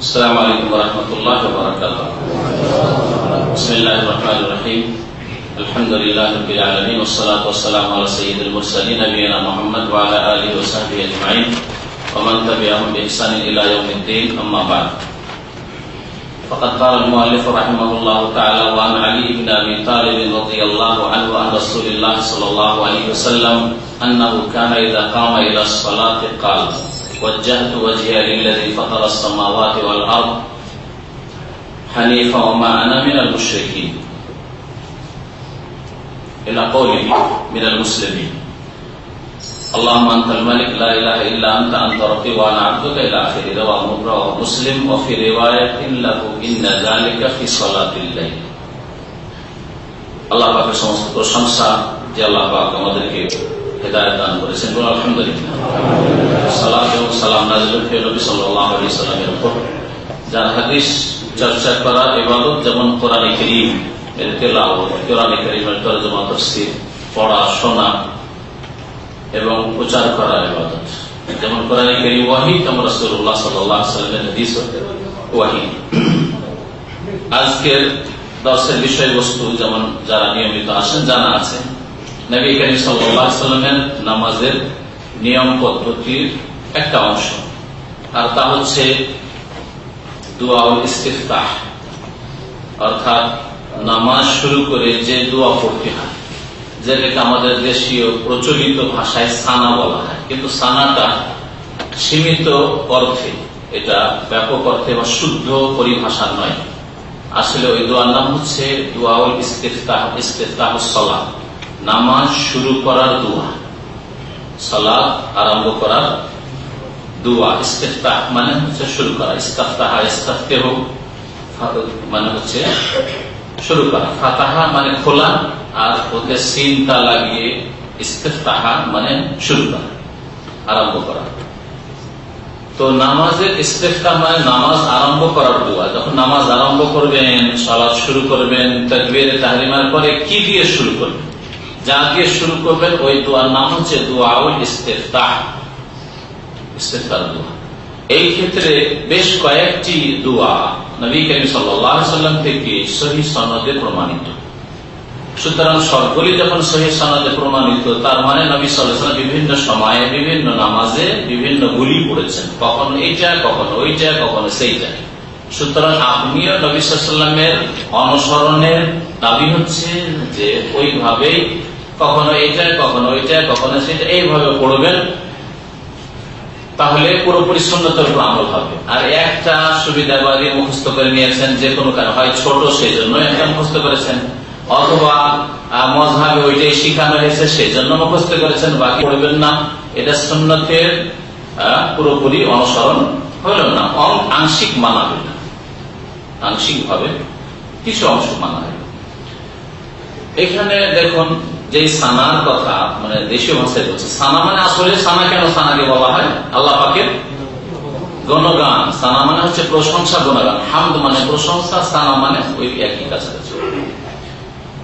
السلام عليكم ورحمة الله وبركاته. بسم الله الرحمن الرحيم. الحمد لله رب العالمين والصلاة والسلام على سيد المرسلين نبينا محمد وعلى آله وصحبه أجمعين ومن تبعهم بإحسان إلى يوم الدين أما بعد. فقد قال المؤلف رحمه الله تعالى وعن علي بن أبي طالب رضي الله عنه عن رسول الله صلى الله عليه وسلم أنه كان إذا قام إلى الصلاة قال وجهت وجهي للذي فطر السماوات والأرض حنيفا وما أنا من المشركين إلى قوله من المسلمين اللهم أنت الملك لا إله إلا أنت أنت ربي وأنا عبدك إلى آخر رواه مسلم وفي رواية له إن ذلك في صلاة الليل আল্লাহ পাকের সমস্ত প্রশংসা যে আল্লাহ পাক আমাদেরকে হেদায়ত দান করেছেন। বলে, আলহামদুলিল্লাহ। সালাম এবং সালাম আলাইহি সাল্লামের উপর। যার হাদিস, চর্চা করা, ইবাদত যেমন কোরআনে কারীম, এর তেলাওয়াত, কোরআনে কারীমের তরজমা পড়া, শোনা এবং প্রচার করা যেমন কোরআনে কারীম ওয়াহি, তেমন রাসূলুল্লাহ সাল্লাল্লাহু আলাইহি সাল্লামের হাদিস ওয়াহি। আজকের দর্শের বিষয়বস্তু যেমন যারা নিয়মিত আসেন, জানা আছে নবী করিম সাল্লামের নামাজের নিয়ম পদ্ধতির একটা অংশ। আর তা হচ্ছে দুয়াউল ইস্তিফতাহ। অর্থাৎ নামাজ শুরু করে যে পড়তে হয়, যেটাকে আমাদের দেশীয় প্রচলিত ভাষায় সানা বলা হয়। কিন্তু সানাটা সীমিত অর্থে, এটা ব্যাপক অর্থে বা শুদ্ধ পরিভাষা নয়। আসলে ওই দোয়ার নাম হচ্ছে দোয়াউল নামাজ শুরু করার দোয়া সালাদ আরম্ভ করার দোয়া, ইস্তেফতাহ মানে হচ্ছে শুরু করা, ইস্তাফতাহা ইস্তাফতেহ মানে হচ্ছে শুরু করা। ফাতাহা মানে খোলা আর ওকে সিনটা লাগিয়ে ইস্তেফতাহা মানে শুরু করা, আরম্ভ করা। তো নামাজের ইস্তেফতা মানে নামাজ আরম্ভ করার দোয়া। যখন নামাজ আরম্ভ করবেন সালাদ শুরু করবেন, তকবির, তাহরিমার পরে কি দিয়ে শুরু করবেন? যা দিয়ে শুরু করবেন ওই দোয়ার নাম হচ্ছে দোয়াউল ইস্তেফতাহ, ইস্তেফতার দোয়া। এই ক্ষেত্রে বেশ কয়েকটি দোয়া নবী করিম সাল্লাম থেকে সহি সনদে প্রমাণিত। সুতরাং সবগুলি যখন সহি সনদে প্রমাণিত, তার মানে নবী সাল্লাম বিভিন্ন সময়ে বিভিন্ন নামাজে বিভিন্ন গুলি পড়েছেন কখনো এইটা, কখনো ওইটা, কখনো সেইটা। সুতরাং আপনিও নবী সাল্লামের অনুসরণের দাবি হচ্ছে যে ওইভাবেই কখনো এইটা কখনো ওইটা কখনো সেটা এইভাবে পড়বেন, তাহলে পুরোপুরি সুন্নতের আমল হবে। আর একটা সুবিধাবাদী মুখস্থ করে নিয়েছেন, যে কোনো কারণ, হয় ছোট সেই জন্য একটা মুখস্থ করেছেন, অথবা ওইটাই শিখানো হয়েছে সেই জন্য মুখস্থ করেছেন, বাকি পড়বেন না। এটা সুন্নতের পুরোপুরি অনুসরণ না আংশিক মানা হইল আংশিক ভাবে কিছু অংশ মানা হইল এখানে দেখুন যে সানার কথা মানে দেশীয় ভাষায় বলছে সানা মানে আসলে সানা কেন সানাকে বলা হয়? আল্লাহ পাকের গণগান সানা মানে হচ্ছে প্রশংসা, গণগান। হামদ মানে প্রশংসা সানা মানে ওই একই কাছাকাছি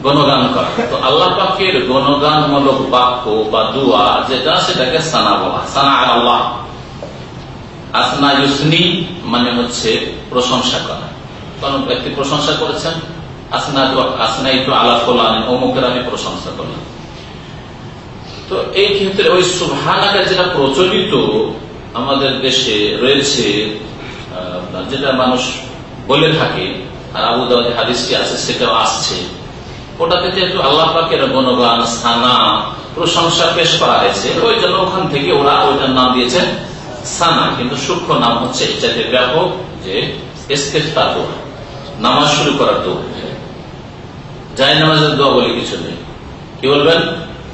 গণগান করা। তো আল্লাহ পাকের গণগানমূলক বাক্য বা দোয়া যেটা, সেটাকে সানা বলা সানা আর আল্লাহ। আসনা ইউসনি মানে হচ্ছে প্রশংসা করা। কোন ব্যক্তি প্রশংসা করেছেন? প্রশংসা করলাম। তো এই ক্ষেত্রে ওই সুভানাটা যেটা প্রচলিত আমাদের দেশে রয়েছে যেটা মানুষ বলে থাকে, আর আবু হাদিসটি আছে, সেটাও আসছে। ওটাতে যেহেতু আল্লাহ পাকের গণগান, সানা, প্রশংসা পেশ করা হয়েছে ওই জন্য ওখান থেকে ওরা ওইটার নাম দিয়েছেন সানা। কিন্তু সূক্ষ্ম নাম হচ্ছে ব্যাপক যে নামাজ শুরু করার দোয়া। যাই নামাজের দোয়া বলে, কিছু নেই। কি বলবেন?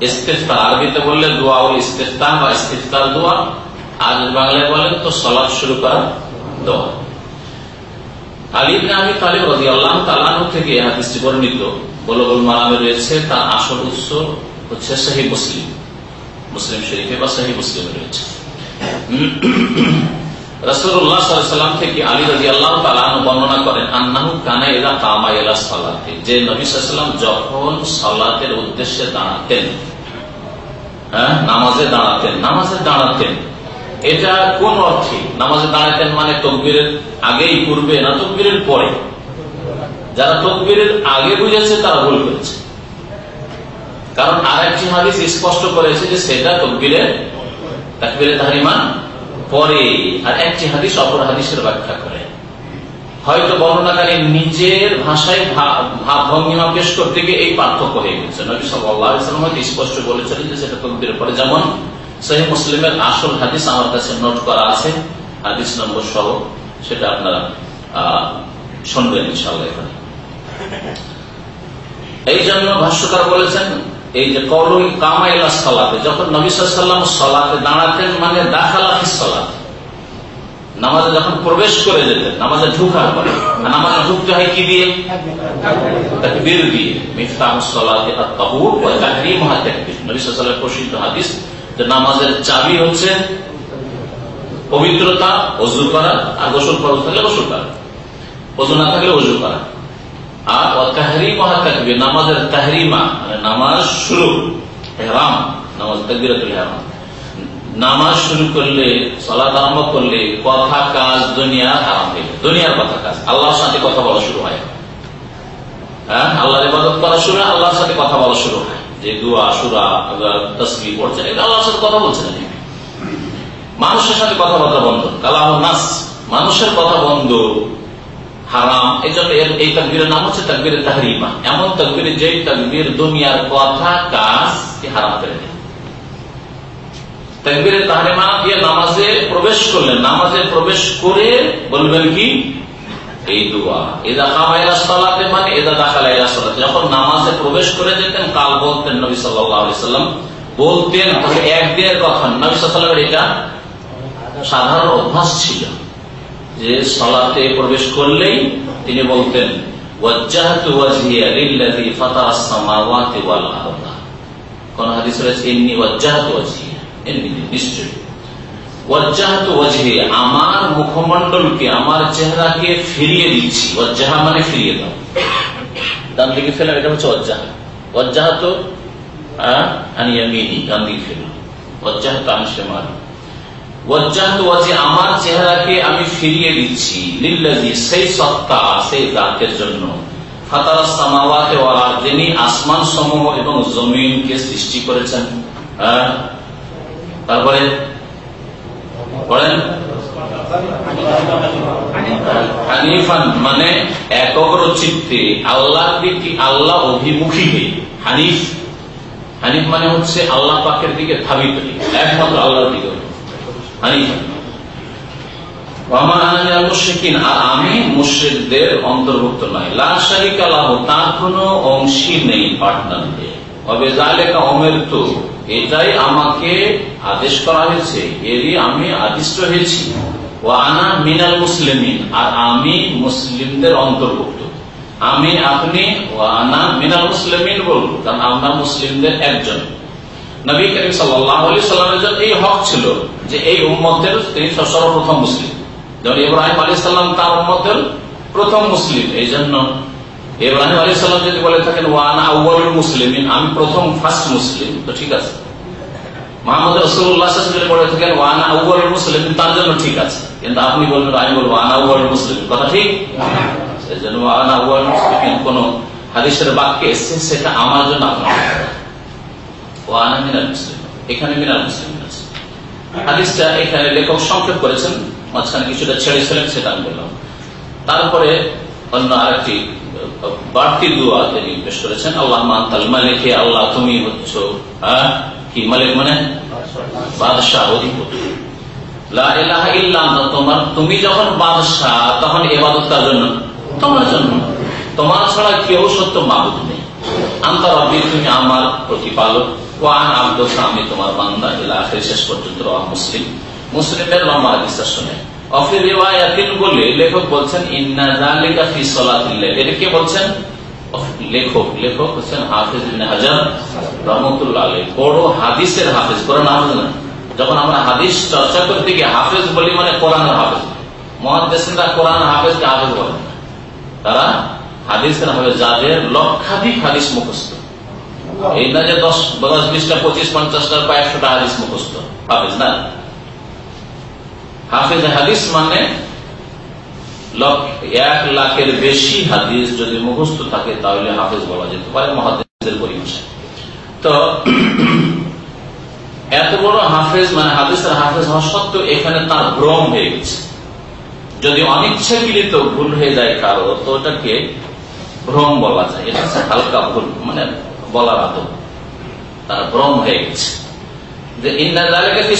ইস্তেফতা, আরবিতে বললে দোয়া ও ইস্তেফতা বা ইস্তেফতার দোয়া আর বাংলায় বলেন তো সলাদ শুরু করা দোয়া। মুসলিম। শরীফে বা শাহী মুসলিমে রয়েছে। রসুল্লাহ থেকে আলী রাজি আল্লাহ বর্ণনা করেন যে নবী যখন সালাতের উদ্দেশ্যে দাঁড়াতেন হ্যাঁ নামাজে দাঁড়াতেন নামাজে দাঁড়াতেন, এটা কোন অর্থে? নামাজে দাঁড়াতেন মানে আগেই পূর্বে না তকবীরের পরে? যারা তকবীরের আগে বুঝেছে তারা ভুল করেছে। কারণ আর একটি হাদিস স্পষ্ট করেছে যে সেটা তকবীরের পরে আর একটি হাদিস অপর হাদিসের ব্যাখ্যা করে। হয়তো বর্ণনাকারী নিজের ভাষায় ভাব ভঙ্গিমা পেশ করতে গিয়ে এই পার্থক্য হয়ে গেছে। নবী সাল্লাম স্পষ্ট বলেছিলেন যে সেটা তকবীরের পরে। যেমন সহি মুসলিমের আসল হাদিস আমার কাছে নোট করা আছে, হাদিস নম্বর সহ, সেটা আপনারা শুনবেন ইনশাল্লাহ এই জন্য ভাষ্যকার বলেছেন এই যে কলুল কামাইলা সালাতে, যখন নবী সাল্লাম সলাতে দাঁড়াতেন মানে দাখালাফি সলাতে। নামাজে যখন প্রবেশ করে যেতেন, নামাজে ঢুকার পরে নামাজে ঢুকতে হয় কি দিয়ে? তাকবীর দিয়ে। মিফতাহ সলাতে তাহুর ওয়া তাহরিমুহা তাকবীর। নবী সাল্লাল্লাহু প্রসিদ্ধ হাদিস যে নামাজের চাবি হচ্ছে পবিত্রতা, অজু করা, আর গোসল ফরজ থাকলে গোসল করা। অজু না থাকলে অজু করা। আর তাহরিমা নামাজের মানে নামাজ শুরু হেরাম নামাজ নামাজ শুরু করলে আরম্ভ করলে কথা কাজ দুনিয়ার হারাম হয়ে দুনিয়ার কথা কাজ। আল্লাহর সাথে কথা বলা শুরু হয়। হ্যাঁ? আল্লাহর ইবাদত করা শুরু হয়, আল্লাহর সাথে কথা বলা শুরু হয়। যে দুয়া, সুরা তসবি পড়ছেন এটা আল্লাহর সাথে কথা বলছেন মানুষের সাথে কথাবার্তা বন্ধ। কালাম নাস, মানুষের কথা বন্ধ। হারাম, এই জন্য এই তাকবীরের নাম হচ্ছে তাকবীরের তাহরিমা। এমন তাকবীরের যে তাকবীর দুনিয়ার কথা, কাজ হারাম করে দেয়? তাহরিমা দিয়ে নামাজে প্রবেশ করলেন নামাজে প্রবেশ করে বলবেন কি? এই দোয়া। এদা মানে এদা যখন নামাজে প্রবেশ করে যেতেন, কাল বলতেন নবী সাল্লাম, বলতেন একদিনের কথা। নবী সাল্লামের এটা সাধারণ অভ্যাস ছিল। যে সলাতে প্রবেশ করলেই তিনি বলতেন কোন হাদিস রয়েছে আমার মুখমন্ডলকে আমার চেহারাকে ফিরিয়ে দিচ্ছি। ওয়াজ্জাহা মানে ফিরিয়ে দাও। ডান দিকে ফেলাম এটা হচ্ছে ওয়াজ্জাহা। ওয়াজ্জাহাত আনিয়ামিনি ডান দিকে ফেলাম ওয়াজ্জাহাত আনশেমার আমার চেহারাকে আমি ফিরিয়ে দিচ্ছি। সেই সত্তা সেই জাতের জন্য। যিনি আসমান সমূহ এবং জমিনকে সৃষ্টি করেছেন। তারপরে? পড়েন হানিফান মানে একগ্র চিত্তে আল্লাহ দিকে আল্লাহ অভিমুখী হানিফ। হানিফ মানে হচ্ছে আল্লাহ পাকের দিকে ধাবিত একমাত্র আল্লাহর দিকে। আমি মুশ্রিকদের অন্তর্ভুক্ত নয়। তার অংশী নেই এটাই আমাকে আদেশ করা হয়েছে, এরই আমি আদিষ্ট হয়েছি। ও আনা মিনাল মুসলিমিন, আর আমি মুসলিমদের অন্তর্ভুক্ত। আমি আপনি ও আনা মিনাল মুসলিমিন বলব, কারণ আমরা মুসলিমদের একজন। নবী করিম সাল্লামের জন্য এই হক ছিল যে এই উম্মতের তিনি সর্বপ্রথম মুসলিম। যেমন ইব্রাহিম আলী সাল্লাম তার উম্মতের প্রথম মুসলিম এই জন্য ইব্রাহিম আলী সাল্লাম যদি বলে থাকেন ওয়ান আউ্বাল মুসলিম আমি প্রথম ফার্স্ট মুসলিম, তো ঠিক আছে। তার জন্য ঠিক আছে। কিন্তু আপনি আমি বলব মুসলিম কথা ঠিক? হাদিসের বাক্যে এসছে, সেটা আমার জন্য আপনার লেখক সংক্ষেপ করেছেন, মাঝখানে কিছুটা সেটা আমি বললাম। তারপরে অন্য আরেকটি, বাড়তি দোয়া তিনি পেশ করেছেন, আল্লাহ মান্তাল মালিকে, আল্লাহ তুমি হচ্ছ কি মালিক মানে? বাদশাহ, অধিপতি। তোমার, তুমি যখন বাদশাহ, তখন এবাদত কার জন্য? তোমার জন্য। তোমার ছাড়া কেউ সত্য মাবুদ নেই। আন্তর তুমি আমার প্রতিপালক। ওয়ান আব্দুল্লাহ আমি তোমার বান্দা। এলা আখের শেষ পর্যন্ত মুসলিম। মুসলিমের লম্বা হাদিসটা শুনে। অফির রিওয়ায়াতিন বলে লেখক বলছেন, ইন্না যালিকা ফি সালাতিল্লাহ এটা কে বলছেন? লেখক। লেখক হচ্ছেন হাফিজ ইবনে হাজার রহমতুল্লাহ আলাইহি। বড় হাদিসের হাফিজ, কোরআন হাফিজ না। যখন আমরা হাদিস চর্চা করতে গিয়ে হাফিজ বলি মানে কোরআনের হাফিজ। মহাদেশরা কোরআন হাফিজকে হাফিজ বলেন তারা হাদিসের হাফিজ যাদের লক্ষাধিক হাদিস মুখস্থ। এই না যে দশ দশ, বিশটা, পঁচিশ পঞ্চাশটা কয়েকশোটা হাদিস মুখস্থ। হাফিজ না? হাদিস মানে এক লাখের বেশি হাদিস যদি মুখস্থ থাকে, তাহলে বলা যেতে পারে মহাদিসের তো, এত বড় হাফেজ মানে হাদিসের হাফেজ হওয়া সত্ত্বেও এখানে তার ভ্রম হয়ে গেছে। যদি অনিচ্ছাকৃত ভুল হয়ে যায় কারও, তো ওটাকে ভ্রম বলা যায়। এটা হচ্ছে হালকা ভুল মানে বলার আদব। তার ভ্রম হয়ে গেছে। যে ইন্দাকে কি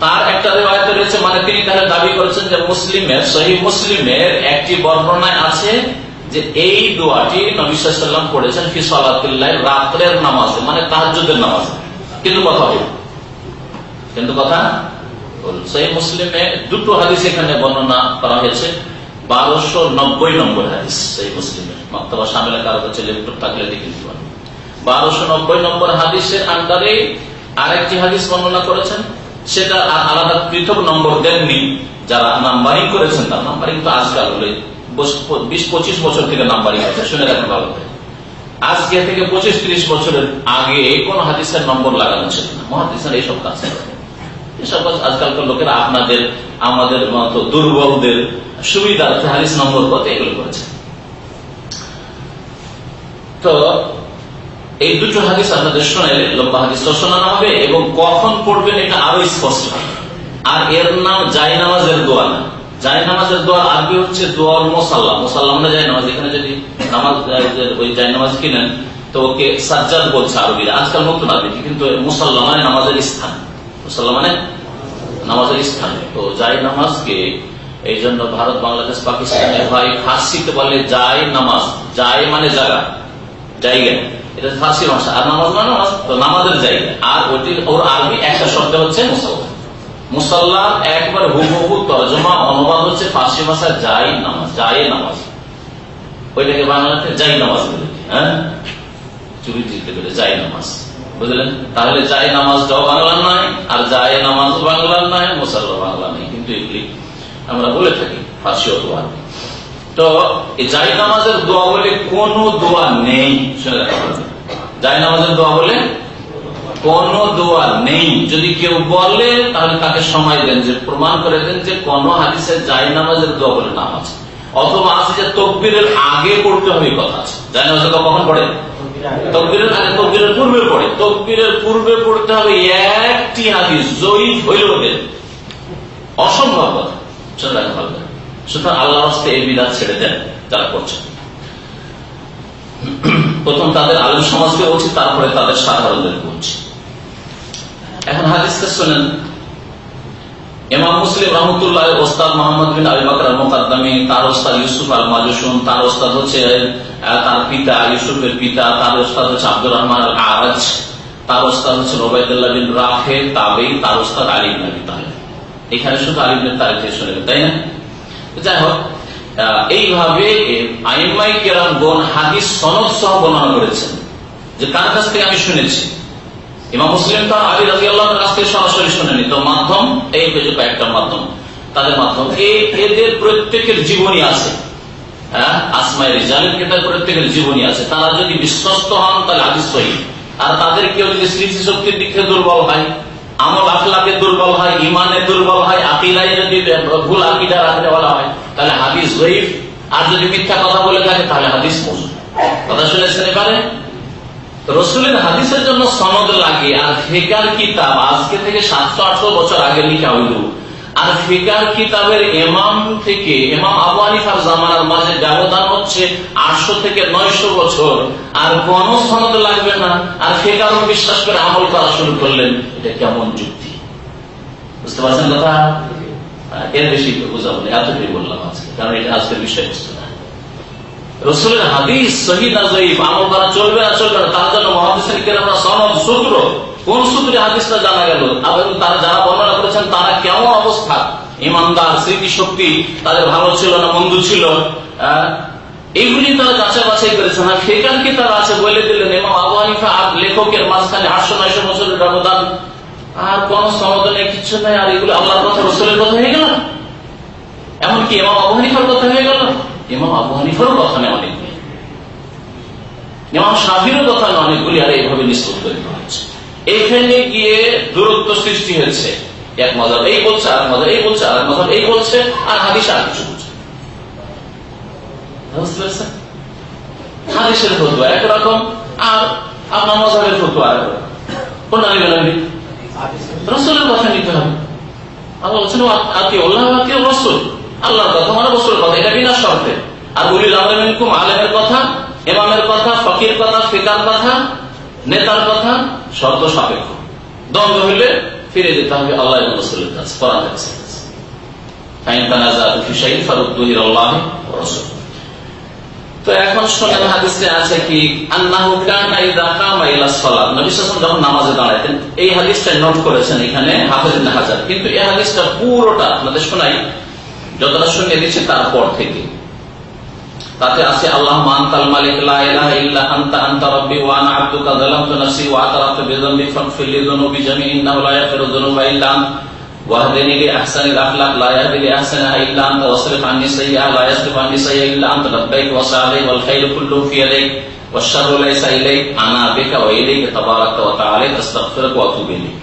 তার একটা রেওয়ায়ত রয়েছে মানে তিনি তাহলে দাবি করেছেন যে মুসলিমের সহি মুসলিমের একটি বর্ণনায় আছে যে এই দোয়াটি পড়েছেন সলাতিল্লাহ রাত্রের নামাজে মানে তাহাজুদের নামাজে। কিন্তু কথা কিন্তু কথা সেই মুসলিমে দুটো হাদিস এখানে বর্ণনা করা হয়েছে। বারোশো নব্বই নম্বর হাদিস মুসলিমের। মক্তবা কারও লেপটপ থাকলে দেখে দিতে পারেন। বারোশো নব্বই নম্বর হাদিসের আন্ডারে আরেকটি হাদিস বর্ণনা করেছেন, সেটা আলাদা পৃথক নম্বর দেননি। যারা নাম্বারিং করেছেন, তার নাম্বারিং তো আজকাল হলে বিশ পঁচিশ বছর থেকে নাম্বারিং হয়েছে শুনে রাখেন ভালো করে। আজকে থেকে পঁচিশ ত্রিশ বছরের আগে কোন হাদিসের নম্বর লাগানো ছিল না। মহাদিসের এইসব কাজ এসব কাজ আজকালকার লোকেরা আপনাদের, আমাদের মতো দুর্বলদের সুবিধার্থে হাদিস নম্বর এগুলো করেছে। তো, এই দুটো হাদিস আপনাদের লম্বা হাদিস শোনানো হবে এবং কখন পড়বেন এটা আরও স্পষ্ট আর এর নাম নামাজের দোয়া না। নামাজের দোয়া আরবি হচ্ছে মোসাল্লা মোসাল্লা মানে জাই নামাজ এখানে যদি নামাজ ওই নামাজ কিনেন, তো ওকে সাজ্জাদ বলছে আরবিরা আজকাল নতুন কিন্তু মুসাল্লা মানে নামাজের স্থান। মুসাল্লা মানে নামাজের স্থান। তো জাই নামাজকে এই জন্য ভারত, বাংলাদেশ পাকিস্তানের ভাই ফার্সিতে বলে জাই নামাজ। জাই মানে জায়গা জায়গা। এটা ফার্সি ভাষা। আর নামাজ মানে নামাজের জায়গা। আর ওটি ওর আরবি, একটা শব্দ হচ্ছে মুসল্লা। মুসল্লার একবার হুবহু তর্জমা, অনুবাদ হচ্ছে ফার্সি ভাষা যাই নামাজ যাই নামাজ। ওইটাকে বাংলাতে যাই নামাজ বলে। হ্যাঁ? চুরি দিতে পেরে যাই নামাজ। বুঝলেন? তাহলে যাই নামাজটাও বাংলার নয়, আর যাই নামাজ বাংলার নয় মুসল্লা বাংলা নেই কিন্তু এগুলি আমরা বলে থাকি ফার্সি অথবা আরবি তো এই জাই নামাজের দোয়া বলে কোন দোয়া নেই জাই নামাজের দোয়া বলে কোন দোয়া নেই। যদি কেউ বলে, তাহলে তাকে সময় দেন যে, প্রমাণ করে দেন যে কোন হাদিসে জাই নামাজের দোয়া বলে নাম আছে। অথবা আছে যে তকবিরের আগে পড়তে হবে কথা আছে। জাই নামাজের দোয়া কখন পড়ে? তকবিরের আগে, তকবিরের পূর্বে পড়ে। তকবিরের পূর্বে পড়তে হবে একটি হাদিস জয়ী হইল অসম্ভব কথা। শুনে ভালো সুতরাং এই বিধান ছেড়ে দেন, যারা করছেন। প্রথম তাদের সমাজকে বলছি, তারপরে তাদের সাধারণদের বলছি। এখন শোনেন। ইমাম মুসলিম রহমতুল্লাহ ওস্তাদ মোহাম্মদ বিন আলী বাকর মোকাদ্দামি তার ওস্তাদ ইউসুফ আল তার ওস্তাদ হচ্ছে তার পিতা ইউসুফের পিতা, তার ওস্তাদ হচ্ছে আব্দুর রহমান আল আরাজ তার ওস্তাদ হচ্ছে রোবায়দুল্লাহ বিন রাফে, তাবেই, তার ওস্তাদ আলী নবী তাহলে এখানে শুধু আলী বিন তারিখ শুনে তাই না? যাই হোক এইভাবে আইনমাই কেরাম বোন হাদিস সনদ সহ বর্ণনা করেছেন। যে তার কাছ থেকে আমি শুনেছি? ইমাম মুসলিম তো আলী রাজি আল্লাহর কাছ থেকে সরাসরি শুনেনি। তো মাধ্যম, এই কয়েকটা মাধ্যম। তাদের মাধ্যম এদের প্রত্যেকের জীবনী আছে। হ্যাঁ আসমাই রিজালের কেতার প্রত্যেকের জীবনী আছে। তারা যদি বিশ্বস্ত হন, তাহলে হাদিস আর তাদের কেউ যদি স্মৃতি শক্তির দিক থেকে দুর্বল হয় আমল আখলাকে দুর্বল হয় ইমানে দুর্বল হয় আকিলাই যদি ভুল আকিদা রাখতে বলা হয়, তাহলে হাদিস জয়ীফ। আর যদি মিথ্যা কথা বলে থাকে, তাহলে হাদিস মজুর কথা শুনেছেন এবারে? রসুলের হাদিসের জন্য সনদ লাগে, আর ফেকার কিতাব আজকে থেকে সাতশো আটশো বছর আগে লিখা হইল। আর ফিকার কিতাবের এমাম থেকে এমাম আবু হানিফার জামানার মাঝে ব্যবধান হচ্ছে আটশো থেকে নয়শো বছর। আর কোন সনদ লাগবে না। আর ফিকারও বিশ্বাস করে আমল করা শুরু করলেন। এটা কেমন যুক্তি? বুঝতে পারছেন কথা? এর বেশি বোঝাবো না। এতটাই বললাম আজকে। কারণ এটা আজকের বিষয়বস্তু না। রসুলের হাদিস জয়ীফ? আমল করা চলবে না চলবে না? তার জন্য মহাদিসের কেরামরা সনদ সূত্র কোন সূত্রে হাদিসটা জানা গেল। এবং তারা যারা বর্ণনা করেছেন, তারা কেমন অবস্থা? ইমানদার স্মৃতি শক্তি তাদের ভালো ছিল না, মন্দ ছিল? এইগুলি তারা যাচাই বাছাই করেছেন। আর ফেকার কি তারা আছে বলে দিলেন? এবং আবু হানিফা আর লেখকের মাঝখানে আটশো নয়শো বছরের ব্যবধান, আর কোন সমাধান কিছু নাই, আর এগুলো আল্লাহর কথা রসুলের কথা হয়ে গেল এমনকি এমাম আবু হানিফার কথা হয়ে গেল এমাম আবু হানিফারও কথা নেই অনেকগুলি এমাম সাবিরও কথা নেই অনেকগুলি, আর এইভাবে নিষ্পত্তি এখানে গিয়ে দূরত্ব সৃষ্টি হয়েছে। এক মজাব এই বলছে, আর মজাব এই বলছে, আর মজাব এই বলছে, আর হাদিস আর কিছু বলছে। হাদিসের ফতুয়া একরকম, আর আপনার মজাবের ফতুয়া আপনি? রসুলের কথা নিতে হবে। বলছেন আতি আতি রসুল? আল্লাহর কথা মানে রসুলের কথা, এটা বিনা শর্তে। আর উলিল আলেমের কথা, ইমামের কথা, ফকির কথা, ফিকার কথা নেতার কথা, শর্ত সাপেক্ষ। দ্বন্দ্ব হইলে ফিরে যেতে হবে আল্লাহ যখন নামাজে দাঁড়াইতেন, এই হাদিসটা নোট করেছেন এখানে হাজার। কিন্তু এই পুরোটা শোনাই তারপর থেকে। তাতে আছে আল্লাহ আনতাল মালিক লা ইলাহা ইল্লা আনতা আনতা রাব্বি ওয়া আনা আবদুকা যালামতু নাফসি ওয়া আতারাফতু বিযামবি ফাগফির লি যুনুবি জামিই ইন্নাহু লা ইয়াগফিরু যুনুবা ইল্লা আনতা واهدني لاحسن الاخلاق لا يهدي لاحسنها الا انت واصرف عني سيئها لا يصرف عني سيئها الا انت لبيك وسعديك والخير كله في يديك والشر ليس اليك انا بك واليك تبارك وتعالى استغفرك واتوب اليك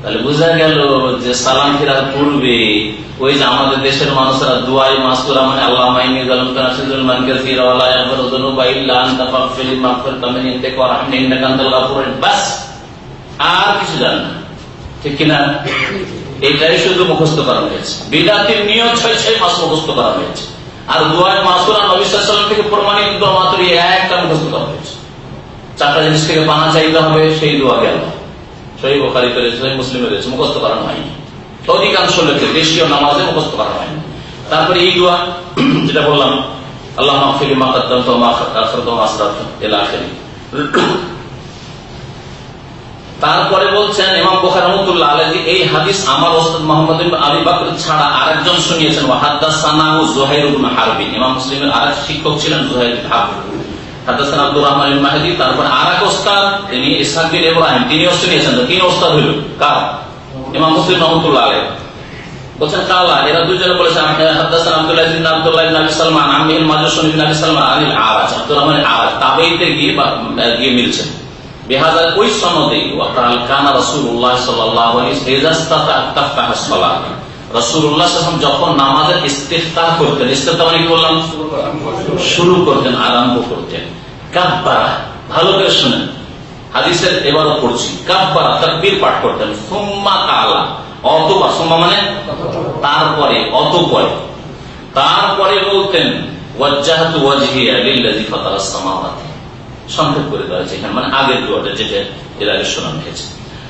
তাহলে বোঝা গেল যে সালাম ফেরার পূর্বে ওই যে আমাদের দেশের মানুষরা দুয়াই মাসুরা মানে আল্লাহ মাইনি জালাম তানাসিদুল মান কাসীরা ওয়া লা ইয়াগফিরু যুনুবা ইল্লা আনতা মিন ইনদিকা ওয়া রাহমনি ইন্নাকা আনতাল গাফুর বাস, আর কিছু কিনা? এটাই শুধু মুখস্থ করা হয়েছে। বিদাতির নিয়ত ছয় ছয় মাস মুখস্থ করা হয়েছে। আর দুয়াই মাসুরা নবী সাল্লাল্লাহু থেকে প্রমাণিত মাত্র একটা মুখস্থ করা হয়েছে। চারটা জিনিস থেকে পানা চাইতে হবে, সেই দোয়া গেল। তারপরে বলছেন ইমাম বুখারী এই হাদিস আমার ওস্তাদ মোহাম্মদ ইবনে আবি বকর ছাড়া আরেকজন শুনিয়েছেন ওয়া হাদাসানাহু জুহাইর ইবনে হারবিন। ইমাম মুসলিমের আরেক শিক্ষক ছিলেন জুহাইর ইবনে হারব হাদাসান আব্দুর রহমান মাহাদি, তারপর আর এক ওস্তাদ, তিনি তিনি তিন ওস্তাদ হইল। কার? ইমাম মুসলিম রহমতুল্লাহ বলছেন কালা এরা দুজনে সালমান সালমান গিয়ে বেহাজার ওই সনদে সাল্লাল্লাহু যখন নামাজের ইস্তিফতাহ করতেন ইস্তিফতাহ মানে বললাম? শুরু করতেন, আরম্ভ করতেন। ভালো করে শুনেন। হাদিসের এবারও পড়ছি। পাঠ করতেন। সুম্মা সুম্মা মানে তারপরে, অতপরে। তারপরে বলতেন সংক্ষেপ করে দেওয়া মানে আগের দোয়াটা যেটা এর আগে শোনানো হয়েছে।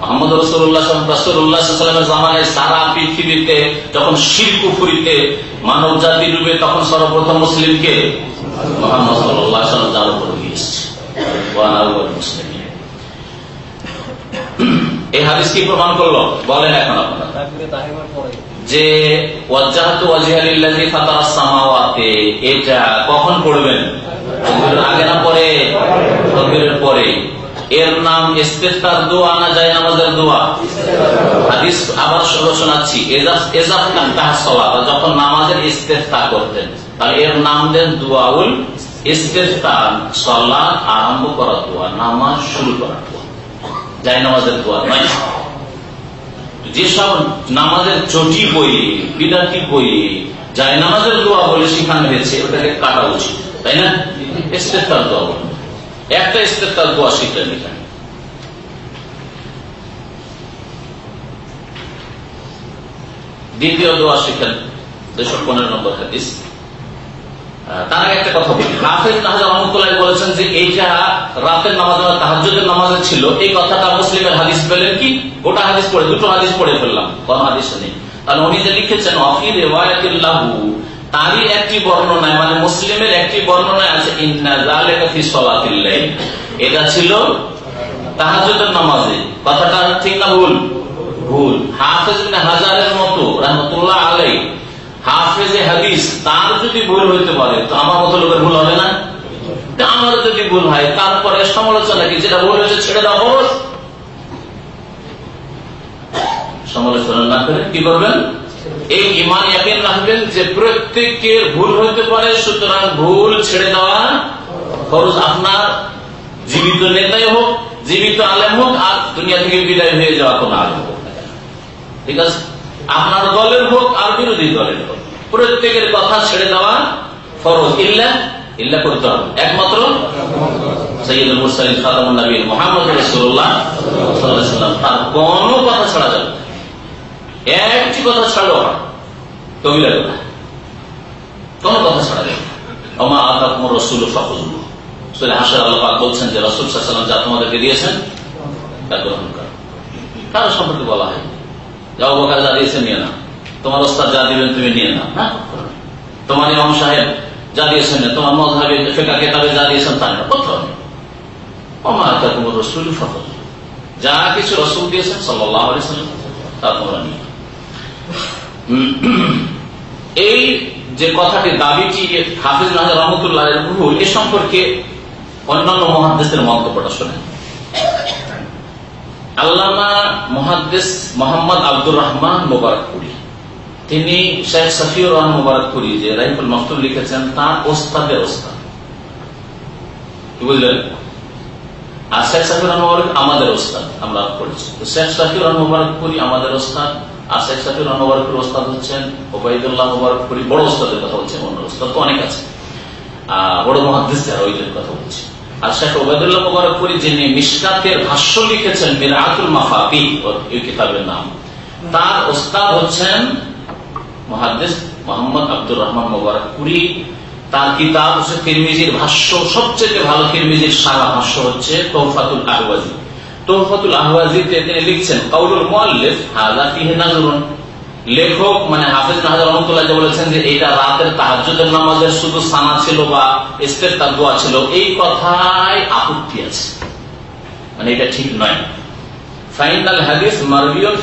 মোহাম্মদ রসুল্লাহ রসুল্লাহামের জামানায় সারা পৃথিবীতে যখন মানব জাতি তখন সর্বপ্রথম মুসলিমকে মোহাম্মদ মুসলিম এই হাদিস কি প্রমাণ করল? বলেন এখন আপনারা। যে এটা কখন পড়বেন? না পরে পরে এর নাম ইস্তেফতার দোয়া না যায় নামাজের দোয়া? হাদিস আবার শোনাচ্ছি। যখন নামাজের ইস্তেফতা করতেন, তাহলে এর নাম দেন দোয়াউল ইস্তেফতার, সলাৎ আরম্ভ করা দোয়া, নামাজ শুরু করা দোয়া। যায় নামাজের দোয়া নয় যেসব নামাজের চটি বইয়ে, বিদাতি বইয়ে যায় দোয়া বলে শিখানো হয়েছে, ওটাকে কাটা উচিত, তাই না? ইস্তেফতার দোয়া বলে। একটা ইস্তেফতার দোয়া শিখলেন এখানে। দ্বিতীয় দোয়া শিখেন দুশো পনেরো নম্বর হাদিস। তার আগে একটা কথা বলি। রাফের নামাজ রহমতুল্লাহ বলেছেন যে এইটা রাতের নামাজ তাহাজের নামাজে ছিল, এই কথাটা মুসলিমের হাদিস পেলেন কি? গোটা হাদিস পড়ে, দুটো হাদিস পড়ে ফেললাম। কোন হাদিস নেই। তাহলে উনি যে লিখেছেন অফির রেওয়ায়তিল্লাহু তারই একটি বর্ণনায় মানে মুসলিমের একটি বর্ণনায় আছে এটা ছিল নামাজে। কথাটা ঠিক না ভুল? ভুল। হাফেজ হাজারের মতো, রহমতুল্লাহ আলাই হাফেজে হাদিস, তার যদি ভুল হইতে পারে, তো আমার মতো লোকের ভুল হবে না? আমার যদি ভুল হয়, তারপরে সমালোচনা কি, যেটা ভুল হয়েছে ছেড়ে খরচ সমালোচনা না করে কি করবেন? এই ইমান ইয়াকিন রাখবেন যে প্রত্যেকের ভুল হইতে পারে, সুতরাং ভুল ছেড়ে দেওয়া খরচ আপনার জীবিত নেতাই হোক, জীবিত আলেম হোক, আর দুনিয়া থেকে বিদায় হয়ে যাওয়া কোন আলেম হোক ঠিক আছে আপনার দলের হোক, আর বিরোধী দলের হোক, প্রত্যেকের কথা ছেড়ে দেওয়া ফরজ। ইল্লা ইল্লা করতে হবে। একমাত্র সৈয়দুল মুরসালিন, খাতামুন নবী মোহাম্মদ সাল্লাল্লাহু তার কোনো কথা ছাড়া যাবে একটি কথা ছাড়ো কবিরা কথা কোন কথা ছাড়া যাবে আমা আতাকুম রাসূল ফাকুজু সূরা হাসর আল্লাহ বলছেন যে, রাসূল সাল্লাল্লাহু যা তোমাদেরকে দিয়েছেন, তা গ্রহণ করো। কার সম্পর্কে বলা হয় যাও বকার যা দিয়েছেন নিয়ে না তোমার ওস্তাদ যা দিবেন, তুমি নিয়ে না তোমার ইমাম সাহেব যা দিয়েছেন তোমার মজাবে ফেকা কেতাবে যা দিয়েছেন, তা না কোথাও নেই। অমার তোমার রসুল ফসল যা কিছু রসুল দিয়েছেন সাল্লাহ তা তোমরা নিয়ে এই যে কথাটি দাবিটি হাফিজ রহমতুল্লাহ ভুল এ সম্পর্কে অন্যান্য মহাদেশের মন্তব্যটা শোনেন। আল্লামা মহাদ্দেশ মোহাম্মদ আব্দুর রহমান মোবারকপুরি। তিনি শেখ সফিউর রহমান মোবারকপুরি যে রাইফুল মফতুল লিখেছেন, তার ওস্তাদের ওস্তাদ। বুঝলেন? আর শেখ সাফিউর রহমান আমাদের ওস্তাদ, আমরা পড়েছি। শেখ সাফিউর রহমান মোবারকপুরি আমাদের ওস্তাদ আর শেখ মোবারকপুরি ওস্তাদ হচ্ছেন, ওবায়দুল্লাহ মোবারকপুরি বড় ওস্তাদের কথা বলছেন অন্য ওস্তাদ তো অনেক আছে। বড় ওইদের কথা বলছি। আর শেখ ওবায়দুল্লাহ যিনি মিসকাতের ভাষ্য লিখেছেন, মিরাতুল মাফাতি এই কিতাবের নাম, তার ওস্তাদ হচ্ছেন মহাদ্দেশ মোহাম্মদ আব্দুর রহমান মুবারকপুরি তার কিতাব হচ্ছে কিরমিজির ভাষ্য সবচেয়ে ভালো কিরমিজির সারা ভাষ্য হচ্ছে তৌফাতুল আহওয়াজি তৌফাতুল আহওয়াজিতে তিনি লিখছেন, কাউলুল মুআল্লিফ, হাযা ফিহি নাজরুন। লেখক মানে হাফিজ বলেছেন যে এটা রাতের তাহাজুদের নামাজের শুধু সানা ছিল বা দোয়া ছিল, এই আপত্তি আছে। মানে এটা ঠিক নয়। ফাইনাল হাদিস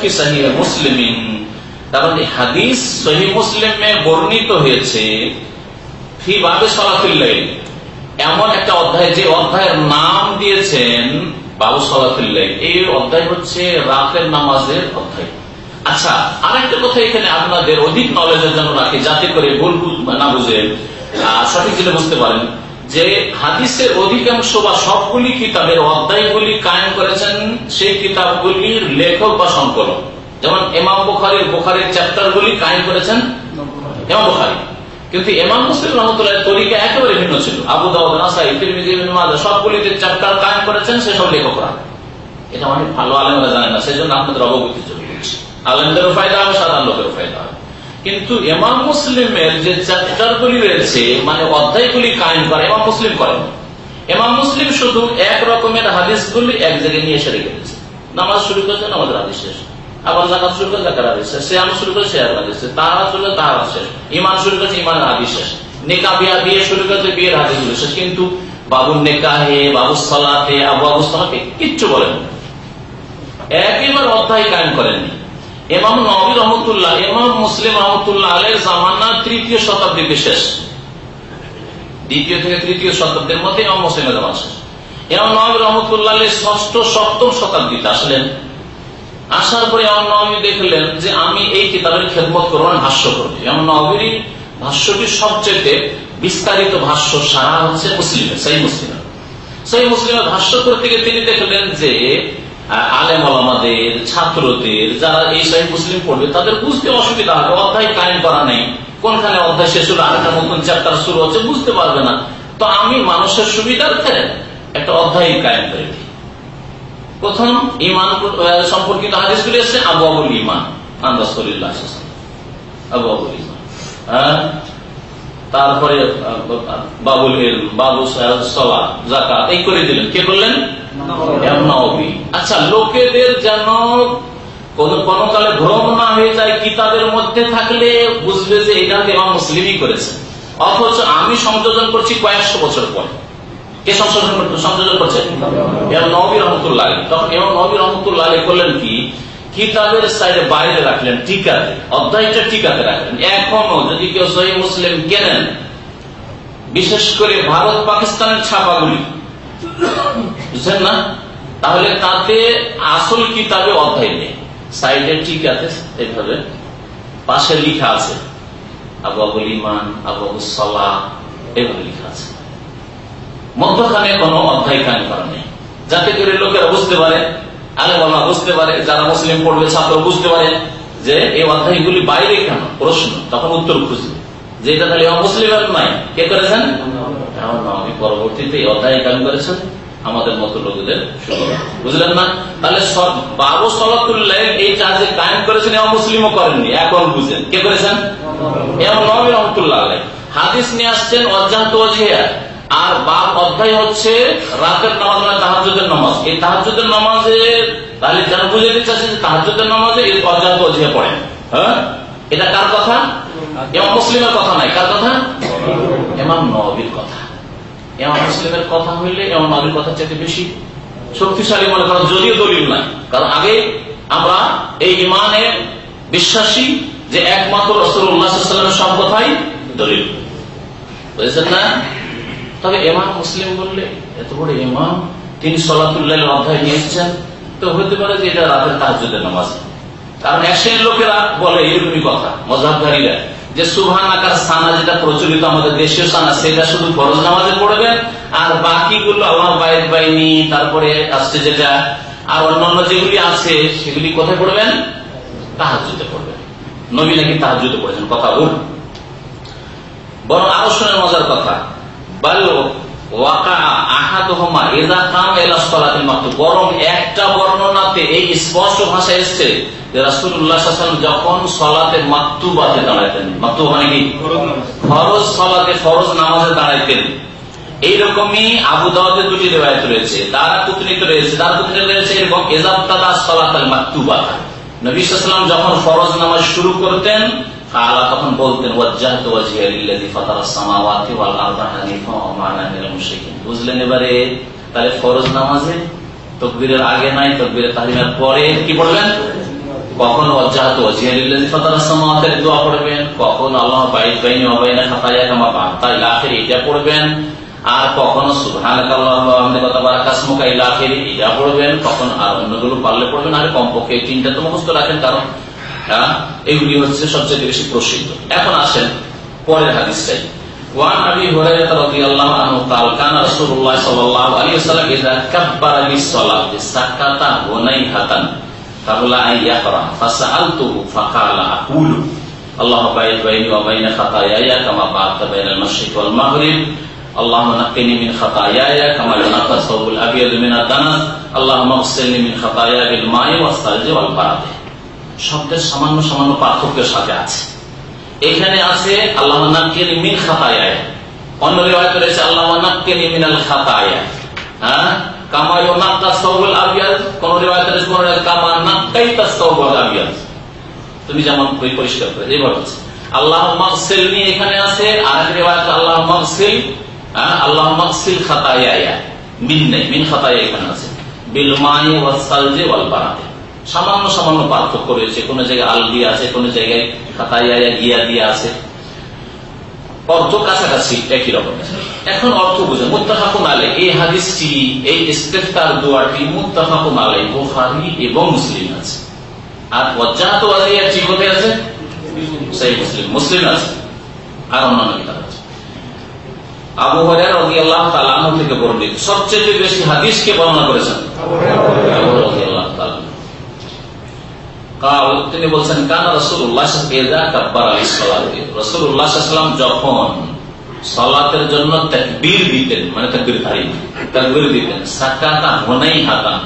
ফি সাহিহ মুসলিমিন। কারণ হাদিস সহি মুসলিমে বর্ণিত হয়েছে ফি বাবে এমন একটা অধ্যায়, যে অধ্যায়ের নাম দিয়েছেন বাবু সলাফিল্লাইল এই অধ্যায় হচ্ছে রাতের নামাজের অধ্যায়। আচ্ছা আরেকটা কথা এখানে আপনাদের অধিক নলেজের জন্য রাখি, যাতে করে ভুল না বুঝে। সঠিক জিনিস বুঝতে পারেন, যে হাদিসের অধিকাংশ বা সবগুলি কিতাবের অধ্যায়গুলি কায়েম করেছেন সেই কিতাবগুলির লেখক বা সংকলন যেমন এমাম বুখারির বুখারির চ্যাপ্টার গুলি কায়েম করেছেন এমাম বুখারি। কিন্তু এমাম মুসলিম রহমতুল্লাহ তরিকা একেবারে ভিন্ন ছিল। আবু দাউদ সবগুলিতে চ্যাপ্টার কায়েম করেছেন সেসব লেখকরা। এটা অনেক ভালো আলেমরা জানেন না, সেজন্য আপনাদের অবগতির জন্য আলেমদেরও ফায়দা হবে, সাধারণ লোকেরও ফায়দা হবে। কিন্তু এমাম মুসলিমের যে চ্যাপ্টারগুলি রয়েছে মানে অধ্যায়গুলি কায়েম করে এমাম মুসলিম করেন। এমাম মুসলিম শুধু এক রকমের হাদিসগুলি এক জায়গায় নিয়ে রেখে দিয়েছে। নামাজ শুরু করেছে নামাজ হাদিস শেষ। আবার জাকাত শুরু করে জাকাত শুরু করে তাহারা শুরু করে শেষ। ইমান শুরু করেছে শেষ। বিয়া, বিয়ে শুরু করেছে বিয়ের হাদিসগুলো শেষ। কিন্তু বাবুর নেকাহে আবু আবু কিচ্ছু বলেন অধ্যায় কায়েম করেননি এমাম নবী রহমতুল্লাহ এমাম মুসলিম রহমতুল্লাহ আলের জামানা তৃতীয় শতাব্দীতে শেষ। দ্বিতীয় থেকে তৃতীয় শতাব্দীর মধ্যে এমাম মুসলিমের জামান শেষ। এমাম নবী রহমতুল্লাহ ষষ্ঠ, সপ্তম শতাব্দীতে আসলেন। আসার পরে নবী দেখলেন যে আমি এই কিতাবের খেদমত করব না, ভাষ্য করব। এমাম নবীর ভাষ্যটি সবচেয়ে বিস্তারিত ভাষ্য সারা হচ্ছে মুসলিমের, সেই মুসলিমের। সেই মুসলিমের ভাষ্য করতে গিয়ে তিনি দেখলেন যে আলেম আলামাদের, ছাত্রদের, যারা এই সাহি মুসলিম পড়বে, তাদের বুঝতে অসুবিধা হবে, অধ্যায় কায়েম করা নেই। কোনখানে অধ্যায় শেষ হলো, আরেকটা নতুন চ্যাপ্টার শুরু হচ্ছে, বুঝতে পারবে না। তো আমি মানুষের সুবিধার্থে একটা অধ্যায় কায়েম করে দিই। প্রথম ইমান সম্পর্কিত হাদিসগুলি এসছে আবু আবুল ইমান আন্দাসল্লাহ আবু আবুল ইমান তারপরে বাবুল বাবু সলা জাকাত এই করে দিলেন। কে বললেন আচ্ছা লোকেদের যেন কোন কোন কালে ভ্রম না হয়ে যায় কিতাবের মধ্যে থাকলে বুঝবে যে এটা এমাম মুসলিমই করেছে। অথচ আমি সংযোজন করছি কয়েকশো বছর পরে। কে সংশোধন সংযোজন করছে? রহমতুল্লাহ তখন নবী রহমতুল্লাহ কি? কিতাবের সাইডে বাইরে রাখলেন টিকাতে অধ্যায়টা টিকাতে রাখলেন। এখনও যদি কেউ সহি মুসলিম কেনেন, বিশেষ করে ভারত পাকিস্তানের ছাপাগুলি, বুঝছেন না? তাহলে তাতে আসল কিতাবে অধ্যায় নেই। সাইডে টিকাতে এইভাবে পাশে লিখা আছে, আবু আবুল ইমান আবু আবু সালাহ, এভাবে লিখা আছে। মধ্যখানে কোন অধ্যায় কান করা নেই। যাতে করে লোকেরা বুঝতে পারে আলেমাল্লাহ বুঝতে পারে, যারা মুসলিম পড়বে, ছাত্র বুঝতে পারে যে এই অধ্যায়গুলি বাইরে কেন? প্রশ্ন, তখন উত্তর খুঁজবে। যে এটা তাহলে মুসলিমের নাই কে করেছেন? পরবর্তীতে অধ্যায় করেছেন, আমাদের মতো লোকদের বুঝলেন না? তাহলে বাবু সলাতুল্লাহ, এই কায়েম করেছেন এবং মুসলিমও করেননি, এখন বুঝেন। কে করেছেন? এবং নবী রহমতুল্লাহ হাদিস নিয়ে আসছেন অজাত অজিয়া আর বাপ অধ্যায় হচ্ছে রাতের নামাজ মানে তাহাজুদের নামাজ। এই তাহাজুদের নামাজে তাহলে যেন বুঝে দিতে চাচ্ছেন তাহাজুদের নামাজে এই অজাত অজিয়া পড়েন হ্যাঁ? এটা কার কথা? এমন মুসলিমের কথা নাই। কার কথা? এমন নবীর কথা। এমন মুসলিমের কথা হইলে এমন নবীর কথা চাইতে বেশি শক্তিশালী মনে করেন, যদিও দলিল নাই। কারণ আগে আমরা এই ইমানে বিশ্বাসী যে একমাত্র রসুল্লাহামের সব কথাই দলিল। বুঝেছেন না? তবে এমাম মুসলিম বললে, এত বড় ইমাম, তিনি সলাতুল্লাহ অধ্যায় নিয়ে এসছেন তো হতে পারে যে এটা রাতের তাহাজুদের নামাজ। কারণ এক শ্রেণির লোকেরা বলে, এরকমই কথা। মজাবধারীরা যে সুহান আকার সানা যেটা প্রচলিত আমাদের দেশীয় সানা, সেটা শুধু ফরজ নামাজে পড়বেন, আর বাকিগুলো আল্লাহ বাইদ বাইনি তারপরে আসছে যেটা, আর অন্যান্য যেগুলি আছে, সেগুলি কোথায় পড়বেন? তাহাজুতে পড়বেন। নবী নাকি তাহাজুতে পড়েছেন, কথা বল বরং আরও শোনেন মজার কথা বরং সলাতে মানে ফরজ সলাতে নামাজে দাঁড়াইতেন। এইরকমই আবু দাওয়াতে দুটি রেবায়ত রয়েছে। তার পুত্রিত রয়েছে। তার পুত্রিত রয়েছে এরকম এজাবতাদা সলাতাল মাতুবাতা নবী যখন ফরজ নামাজ শুরু করতেন তখন বলতেন বুঝলেন এবারে? তাহলে ফরজ নামাজে আগে নাই পরে কি পড়বেন কখন পড়বেন, কখন আল্লাহ এটা পড়বেন। আর কখনো এটা পড়বেন। তখন আর অন্যগুলো পারলে পড়বেন। আর কমপক্ষে এই তিনটা তো মুখস্থ রাখেন, কারণ হ্যাঁ এগুলি হচ্ছে সবচেয়ে বেশি প্রসিদ্ধ এখন আসেন পরের হাদিসটাই وعن ابي هريره رضي الله عنه قال كان رسول الله صلى الله عليه وسلم اذا كبر للصلاه سكت هنيهه قبل ان يقرا فسالته فقال اقول اللهم باعد بيني وبين خطاياي كما بعدت بين المشرق والمغرب اللهم نقني من خطاياي كما ينقى الثوب الابيض من الدنس اللهم اغسلني من خطاياي بالماء والثلج والبرد শব্দের সামান্য সামান্য পার্থক্যের সাথে আছে। এখানে আছে, আল্লাহ মিন খাতায় অন্য রেওয়ায়ত রয়েছে, আল্লাহ খাতায় হ্যাঁ? তুমি যেমন পরিষ্কার আল্লাহ এখানে আছে আর হ্যাঁ? মিন খাতায়া এখানে আছে। বিল মাই ওয়াল সামান্য সামান্য পার্থক্য রয়েছে। কোন জায়গায় আল দিয়ে আছে, কোন জায়গায় খাতাইয়া গিয়া দিয়ে আছে। অর্থ কাছাকাছি একই রকম। এখন অর্থ বুঝে মুত্তাফাকুন আলে এই হাদিসটি, এই ইস্তেফতার দোয়াটি মুত্তাফাকুন আলে বুখারী এবং মুসলিম আছে। আর ওয়াজ্জাহাতু ওয়াজিয়াটি কোথায় আছে? সেই মুসলিম মুসলিম আছে। আর অন্যান্য কিতাব আছে। আবু হরাইরা রাদিয়াল্লাহু তাআলা থেকে বর্ণিত। সবচেয়ে বেশি হাদিসকে বর্ণনা করেছেন। তিনি বলছেন, কান রসুল্লাহ রসুল্লাহাম যখন সলাতের জন্য তকবীর দিতেন মানে তকবীর ধারি তকবীর দিতেন, সাকাতা হনাই হাতান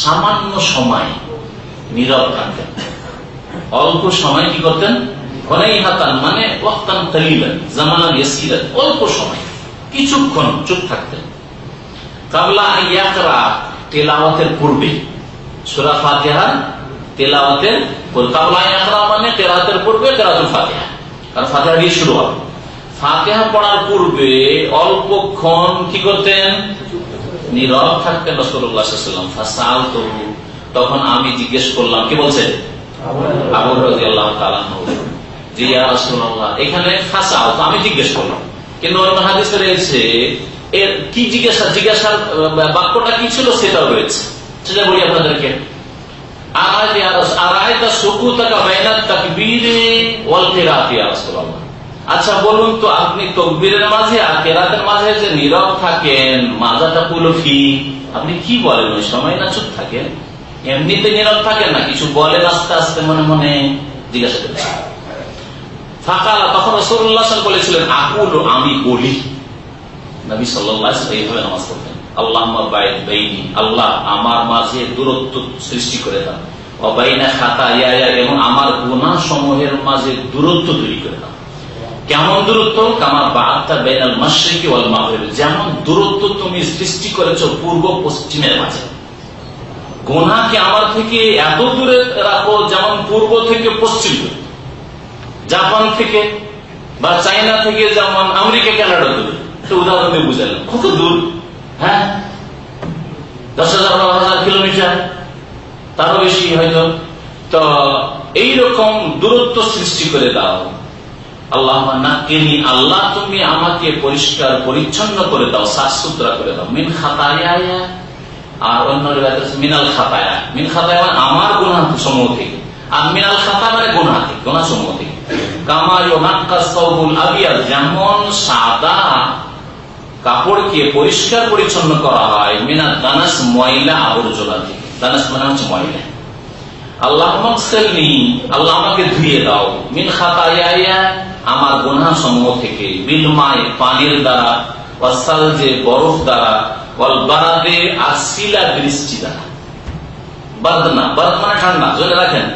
সামান্য সময় নীরব থাকতেন। অল্প সময় কি করতেন? হনাই হাতান মানে ওয়াক্তান তালিলেন জামানা ইয়াসিলেন অল্প সময়, কিছুক্ষণ চুপ থাকতেন। কাবলা ইয়াকরা তেলাওয়াতের পূর্বে, সুরা ফাতিহা তেলাওয়াতের মানে তেলাওয়াতের পূর্বে ফাতিহা। কারণ ফাতিহা দিয়ে শুরু হবে। ফাতিহা পড়ার পূর্বে অল্পক্ষণ কি করতেন? নীরব থাকতেন রসুল্লাহাম ফাসাল তবু তখন আমি জিজ্ঞেস করলাম, কি বলছেন? এখানে ফাসাল তো আমি জিজ্ঞেস করলাম। কিন্তু অন্য হাদিসে রয়েছে, এর কি জিজ্ঞাসা জিজ্ঞাসার বাক্যটা কি ছিল সেটাও রয়েছে। সেটা বলি আপনাদেরকে। আচ্ছা বলুন তো, আপনি তকবীরের মাঝে আর কেরাতের মাঝে যে নীরব থাকেন, মাজাটা কুলফি আপনি কি বলেন? ওই সময় না চুপ থাকেন? এমনিতে নীরব থাকেন না? কিছু বলেন আস্তে আস্তে মনে মনে জিজ্ঞাসা করছেন আমি বলি। নবী সাল্লাহ এইভাবে নামাজ পড়তেন। আল্লাহ আল্লাহ আমার মাঝে দূরত্ব সৃষ্টি করে দাও। অবাইনা খাতা ইয়া এবং আমার গুণা সমূহের মাঝে দূরত্ব তৈরি করে দাও। কেমন দূরত্ব? কামার বেনাল মাসরিকি ওয়াল মাগরিব। যেমন দূরত্ব তুমি সৃষ্টি পূর্ব পশ্চিমের মাঝে। গোনাকে আমার থেকে এত দূরে রাখো যেমন পূর্ব থেকে পশ্চিম জাপান থেকে বা চাইনা থেকে যেমন আমেরিকা, কানাডা দূরে। উদাহরণ দিয়ে বুঝালাম কত দূর। হ্যাঁ? কিলোমিটার, তারও বেশি হয়তো। তো এইরকম দূরত্ব সৃষ্টি করে দাও। আল্লাহ আল্লাহ তুমি আমাকে পরিষ্কার, পরিচ্ছন্ন করে দাও সাফ সুতরা করে দাও। মিন খাতায়া আর অন্য মিনাল খাতায়া। মিন খাতায়া মানে আমার গুণা সমূহ থেকে। আর মিনাল খাতা মানে গুণা থেকে গুণা সমূহ থেকে। কামাল যেমন সাদা কাপড়কে পরিষ্কার পরিচ্ছন্ন করা হয় মিনা দানাস ময়লা আবর্জনা দানাস মানে হচ্ছে ময়লা। আল্লাহ আল্লাহ আমাকে ধুয়ে দাও। মিন খাতাইয়া আমার গোনা সমূহ থেকে বিলমায় পানির দ্বারা ওয়াসাল যে বরফ দ্বারা আর শিলা বৃষ্টি দ্বারা। বাদ না বাদ মানে ঠান্ডা জেনে রাখেন।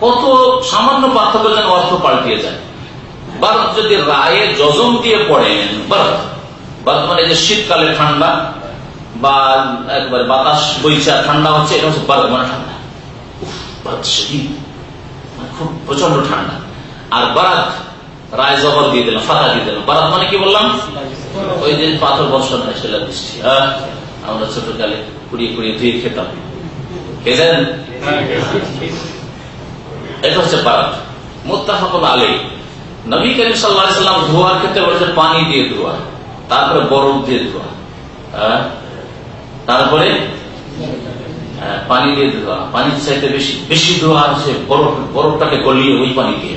কত সামান্য পার্থক্য যেন অর্থ পাল্টিয়ে যায়। বারত যদি রায়ে যজম দিয়ে পড়েন বারত বারত মানে যে শীতকালে ঠান্ডা বা একবার বাতাস বইছে ঠান্ডা হচ্ছে, এটা হচ্ছে বারত মানে ঠান্ডা মানে খুব প্রচণ্ড ঠান্ডা। আর বারাত, রায় জবর দিয়ে দিলাম, ফাঁকা দিয়ে দিলাম। বারাত মানে কি বললাম? ওই যে পাথর বর্ষণ হয় সেটা বৃষ্টি আমরা ছোটকালে কুড়িয়ে কুড়িয়ে ধুয়ে খেতাম। খেতেন এটা হচ্ছে বারাত। মোত্তাফাকুল আলী নবী করিম সাল্লাম ধোয়ার ক্ষেত্রে বলেছে, পানি দিয়ে ধোয়া। তারপরে বরফ দিয়ে ধোয়া। তারপরে পানি দিয়ে ধোয়া। পানির চাইতে বেশি বেশি ধোয়া আছে বরফ। বরফটাকে গলিয়ে ওই পানি দিয়ে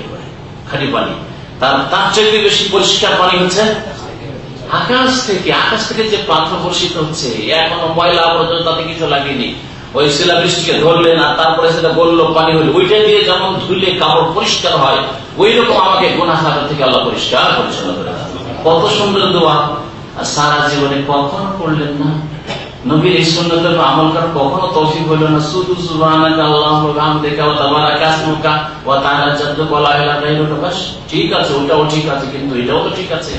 খালি পানি। তার তার চাইতে বেশি পরিষ্কার পানি হচ্ছে আকাশ থেকে। আকাশ থেকে যে পাথর বর্ষিত হচ্ছে, এখনও ময়লা আবর্জনা তাতে কিছু লাগেনি। ওই শিলাবৃষ্টিকে ধরলেন আর তারপরে সেটা বলল পানি হইল ওইটা দিয়ে যেমন ধুলে কাপড় পরিষ্কার হয় ওই রকম আমাকে গোনা থেকে আল্লাহ পরিষ্কার পরিচ্ছন্ন করে কত সুন্দর দোয়া। আর সারা জীবনে কখনো করলেন না। নবীর এই সুন্দর আমল করার কখনো তৌফিক হইল না। শুধু ঠিক আছে, ওটাও ঠিক আছে, কিন্তু এটাও তো ঠিক আছে।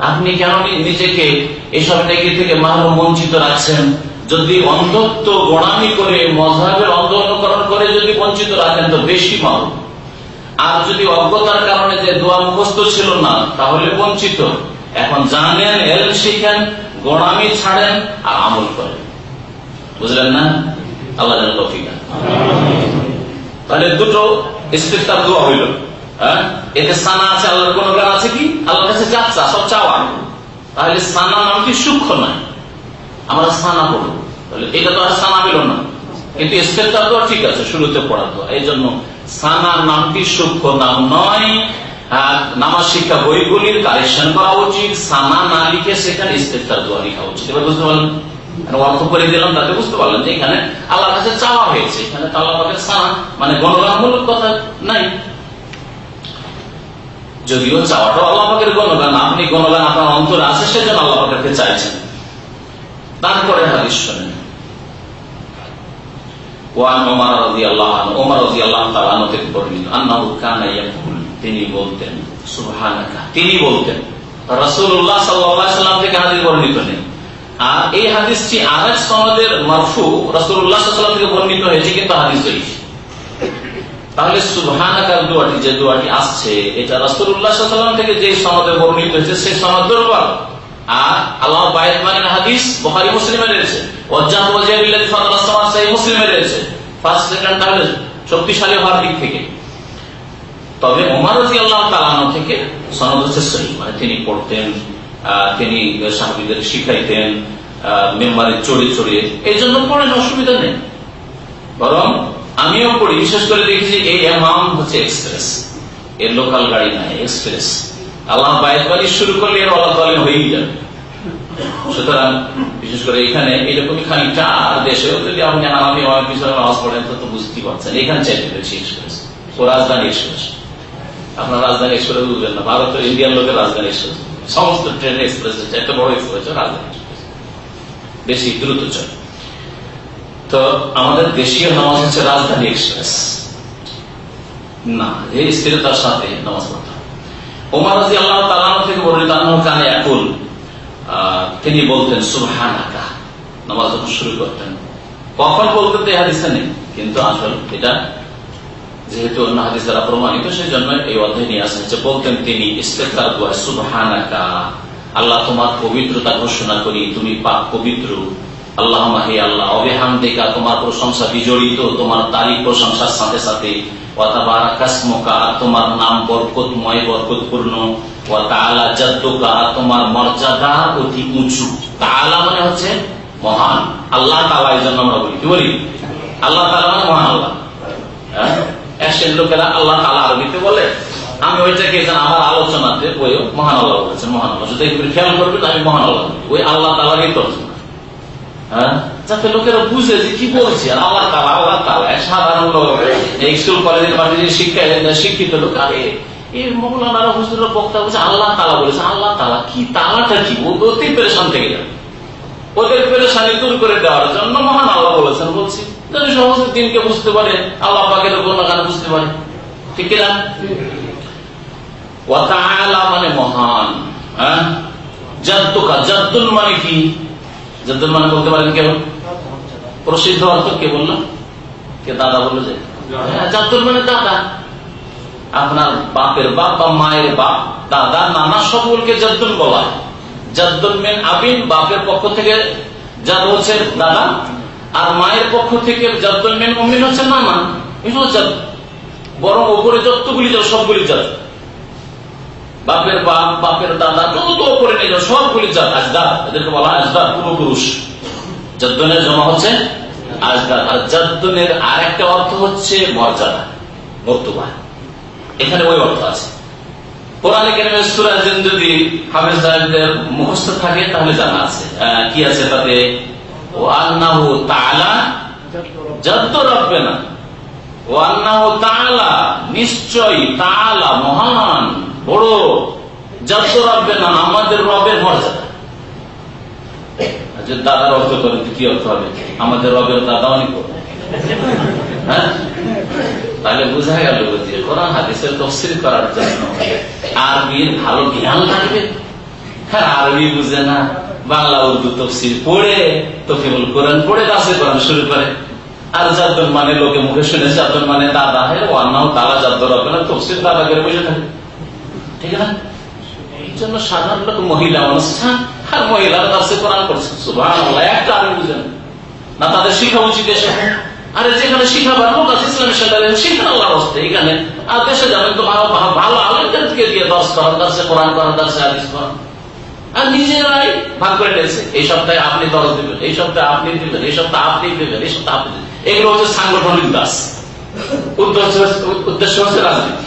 আপনি কেন নিজেকে এসব নেকি থেকে মাহরুম বঞ্চিত রাখছেন? যদি অন্ধত্ব গোড়ামি করে মজাবের অন্ধ অনুকরণ করে যদি বঞ্চিত রাখেন, তো বেশি মারু আর যদি অজ্ঞতার কারণে যে দোয়া মুখস্থ ছিল না, তাহলে বঞ্চিত। এখন জানেন এল শিখেন, গোড়ামি ছাড়েন আর আমল করেন। বুঝলেন না? আল্লাহ যেন তফিক তাহলে দুটো ইস্তেফতার দোয়া হইল। হ্যাঁ? এতে সানা আছে, আল্লাহর কোন গান আছে কি? আল্লাহর কাছে চাচ্ছা সব চাওয়া তাহলে সানা নামটি সূক্ষ্ম নয় আমরা সানা পড়ব। তাহলে এটা তো আর সানা পেল না। কিন্তু ইস্তেফতা তো ঠিক আছে, শুরুতে পড়া তো এই জন্য সানা নামটি সূক্ষ্ম নাম নয়। নামাজ শিক্ষা বইগুলির কালেকশন করা উচিত। সানা না লিখে সেখানে ইস্তেফতার দোয়া লেখা উচিত। এবার বুঝতে পারলেন? অর্থ করে দিলাম, তাতে বুঝতে পারলেন যে এখানে আল্লাহর কাছে চাওয়া হয়েছে। এখানে তো আল্লাহ সানা মানে গণগানমূলক কথা নাই। যদিও চাওয়াটাও আল্লাহ পাকের গণগান আপনি গণগান আপনার অন্তরে আছে, সেজন্য আল্লাহ পাকে চাইছেন। তারপরে হাদিস শোনেন। আর এই হাদিসটি থেকে বর্ণিত হয়েছে, কিন্তু হাদিস তাহলে সুবহানাকার দোয়াটি, যে দোয়াটি আসছে, এটা রাসূলুল্লাহ সাল্লাল্লাহু থেকে যে সনদে বর্ণিত হয়েছে, সেই সনদ দুর্বল আর আল্লাহ বাইত মানের হাদিস বুখারী মুসলিমে রয়েছে। মুসলিমে রয়েছে। ফার্স্ট, সেকেন্ড তাহলে শক্তিশালী হওয়ার দিক থেকে। তবে থেকে সনদ হচ্ছে মানে তিনি পড়তেন তিনি সাহাবীদের শিখাইতেন মেম্বারে চড়ে চড়ে। এই জন্য পড়েন অসুবিধা নেই। বরং আমিও পড়ি। বিশেষ করে দেখি যে এই এমাম হচ্ছে এক্সপ্রেস। এর লোকাল গাড়ি নাই, এক্সপ্রেস। আল্লাহ বাইশ শুরু করলে এর তালে হয়েই যাবে। সুতরাং, বিশেষ করে এখানে এরকমই খানিকটা আর যদি আপনি আরামি আমার পিছনে নামাজ পড়েন, তো বুঝতেই পারছেন। এখানে চাইতে পেরেছি এক্সপ্রেস ও রাজধানী এক্সপ্রেস আপনার রাজধানী এক্সপ্রেস বুঝবেন না। ভারতের ইন্ডিয়ান লোকের রাজধানী এক্সপ্রেস সমস্ত ট্রেন এক্সপ্রেস একটা বড় এক্সপ্রেস রাজধানী এক্সপ্রেস বেশি দ্রুত চলে। তো আমাদের দেশীয় নামাজ হচ্ছে রাজধানী এক্সপ্রেস না, এই স্থিরতার সাথে নামাজ পড়তে ওমর রাজি আল্লাহ তালানো থেকে বর্ণিত কানে একুল তিনি বলতেন, সুবহানাকা। নামাজ যখন শুরু করতেন, কখন বলতেন তো এই হাদিসে নেই, কিন্তু আসল এটা যেহেতু অন্য হাদিস দ্বারা প্রমাণিত সেই জন্য এই অধ্যায় নিয়ে আসা হচ্ছে বলতেন তিনি ইস্তেকার দোয়া সুবহানাকা। আল্লাহ তোমার পবিত্রতা ঘোষণা করি, তুমি পাক পবিত্র। আল্লাহ মাহি আল্লাহ অবেহাম দেখা তোমার প্রশংসা বিজড়িত, তোমার তারিখ প্রশংসার সাথে সাথে তোমার নাম বরকতময় বরকতপূর্ণ। তোমার মর্যাদা অতি উঁচু। তালা মানে হচ্ছে মহান। আল্লাহ তালা এই জন্য আমরা বলি। কি বলি? আল্লাহ তালা মানে মহান আল্লাহ। হ্যাঁ? লোকেরা আল্লাহ তালা আরবিতে বলে। আমি ওইটাকে আমার আলোচনাতে বইও মহান আল্লাহ বলেছেন, মহান আল্লাহ। যদি খেয়াল করবেন আমি মহান আল্লাহ ওই আল্লাহ তালারই তর্জমা হ্যাঁ? যাতে লোকেরা বুঝে যে কি বলছে আল্লাহ তালা আল্লাহ তালা সাধারণ লোক স্কুল কলেজের মাঠে শিক্ষা শিক্ষিত লোক, আরে এই মৌলানারা হুজুরের বক্তা বলছে, আল্লাহ তালা বলেছে, আল্লাহ তালা কি তালাটা কি? অতি পেরেশান থেকে যাবে। ওদের পেরেশানি দূর করে দেওয়ার জন্য মহান আল্লাহ বলেছেন, বলছি, যদি সহজে দিনকে বুঝতে পারে, আল্লাহ পাকের গুণগান বুঝতে পারে। ঠিক কিনা? মানে মহান হ্যাঁ? জাদ্দুকা, জাদ্দুল মানে কি জাদ্দুল বলতে পারেন কেউ? প্রসিদ্ধ অর্থ কে বলল? কে দাদা বলল যে? জাদ্দুল মানে দাদা। আপনার বাপের বাপ বা মায়ের বাপ, দাদা, নানা সকলকে জাদ্দুল বলা জাদ্দুল মেন আবিন বাপের পক্ষ থেকে জাদ হচ্ছে দাদা, আর মায়ের পক্ষ থেকে জাদ্দুল মেন অমিন হচ্ছে নানা। এগুলো বরং ওপরে যতগুলি যাও সবগুলি জাত বাপের বাপ, বাপের দাদা, যত ওপরে নিয়ে যাও সবগুলি জাত আজদার এদেরকে বলা আজদার পূর্বপুরুষ জাদ্দনের জমা হচ্ছে আজদার আর জাদ্দনের আর একটা অর্থ হচ্ছে মর্যাদা বর্তমান এখানে ওই অর্থ আছে। যদি মুখস্থ থাকে, তাহলে জানা আছে। কি আছে তাতে? ও তালা যদ্দ রাখবে না। ও তালা নিশ্চয় তালা মহান। বড় যদ্দ রাখবে না আমাদের রবের মর্যাদা। দাদার অর্থ করেন কি অর্থ হবে? আমাদের রবের দাদা অনেক হ্যাঁ? তাহলে বোঝা গেল যে কোরআন হাদিসের তফসিল করার জন্য আরবির ভালো জ্ঞান লাগবে। হ্যাঁ আরবি বুঝে না, বাংলা উর্দু তফসিল পড়ে তো কেবল কোরআন পড়ে কাছে কোরআন শুরু করে। আর যাদন মানে লোকে মুখে শুনে যাদন মানে দাদা, হয় ও আন্নাও তারা যাদর হবে তফসিল দাদা করে বুঝে থাকে। সাধারণ লোক মহিলা অনুষ্ঠান আর কাছে কোরআন করছে একটা আরবি বুঝে না, তাদের উচিত আরে যেখানে হস্তে, এখানে। আর দেশে যাবেন তো ভালো দিয়ে দশ করার দার্সে কোরআন করার আদিস করান আর নিজেরাই ভাগ করে নিয়েছে। এই সপ্তাহে আপনি দশ দিবেন, এই সপ্তাহে আপনি দিবেন, এই সপ্তাহে আপনি দিবেন, এই সপ্তাহে আপনি দিবেন। এগুলো হচ্ছে সাংগঠনিক দাস। উদ্দেশ্য হচ্ছে রাজনীতি।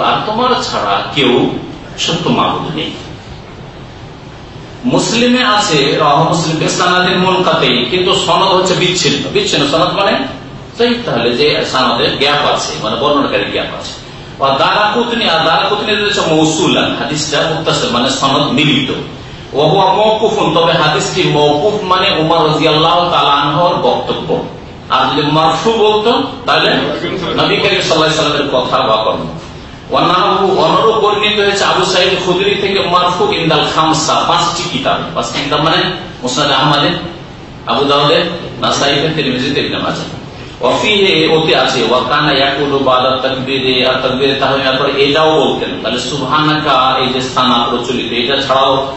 আর তোমার ছাড়া কেউ সত্য নেই। মুসলিমে আছে কিন্তু সনদ হচ্ছে বিচ্ছিন্ন। বিচ্ছিন্ন সনদ মানে তাহলে যে সানাদের গ্যাপ আছে মানে বর্ণনাকারী গ্যাপ আছে। আর মানে সনদ মিলিত। ওহুয়া মৌকুফুন তবে হাদিসটি মৌকুফ মানে উমর রাজিয়াল্লাহ বক্তব্য। আর যদি মারফু বলতো, তাহলে নবী করিম সাল্লামের কথা বা কর্ম। কিতাব। মানে ওতে আছে আর এটাও বলতেন, তাহলে সুবহানাকা এই যে স্থানা প্রচলিত, এটা ছাড়াও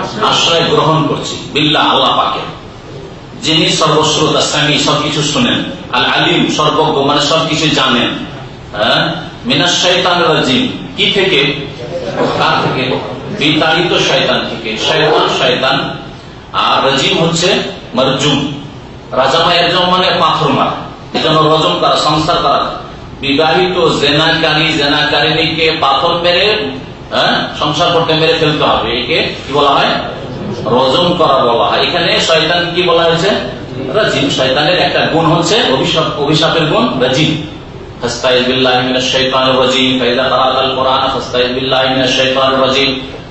আশ্রয় গ্রহণ করছি। বিল্লাহ, আল্লাহ পাকে যিনি সর্বশ্রোতা, স্বামী, সবকিছু শুনেন। আল আলিম, সর্বজ্ঞ মানে সবকিছু জানেন। হ্যাঁ? মিনাস শৈতান রাজিম। কি থেকে? কার থেকে? বিতাড়িত শয়তান থেকে। শয়তান শয়তান। আর রাজিম হচ্ছে মরজুম। রাজামা এরজম মানে পাথর মারা। এজন্য রজম করা, সংসার করা। বিবাহিত জেনাকারী জেনাকারিনীকে পাথর মেরে হ্যাঁ? সংসার করতে মেরে ফেলতে হবে। একে কি বলা হয়? রজম করা বলা হয়। এখানে শয়তান কি বলা হয়েছে? রাজিম। শয়তানের একটা গুণ হচ্ছে অভিশাপ, অভিশাপের গুণ রাজিম।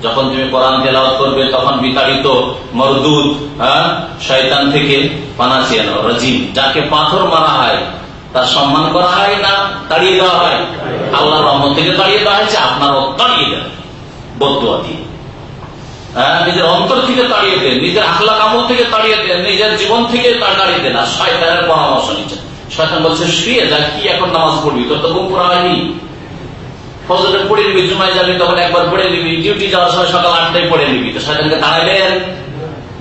যখন তুমি কোরআন তেলাওয়াত করবে, তখন বিতাড়িত, মরদুদ হ্যাঁ? শয়তান থেকে পানা চেয়ে নাও। রাজিম। যাকে পাথর মারা হয়, তার সম্মান করা হয় না, তাড়িয়ে দেওয়া হয়? আল্লাহ রহমত থেকে তাড়িয়ে দেওয়া হয়েছে আপনারও তাড়িয়ে দেন, বদুয়া দিয়ে। হ্যাঁ নিজের অন্তর থেকে তাড়িয়ে দেন, নিজের আখলা কামল থেকে তাড়িয়ে দেন, নিজের জীবন থেকে তাড়িয়ে দেন, আর শয়তানের পরামর্শ নিচ্ছেন। শয়তান বলছে, শুয়ে যা, কি এখন নামাজ পড়বি? তোর তো ঘুম পড়া হয়নি। ফজরে পড়ে নিবি, জুমায় যাবি, তখন একবার পড়ে নিবি, ডিউটি যাওয়ার সময় সকাল আটটায় পড়ে নিবি। তো শয়তানকে তাড়াইলেন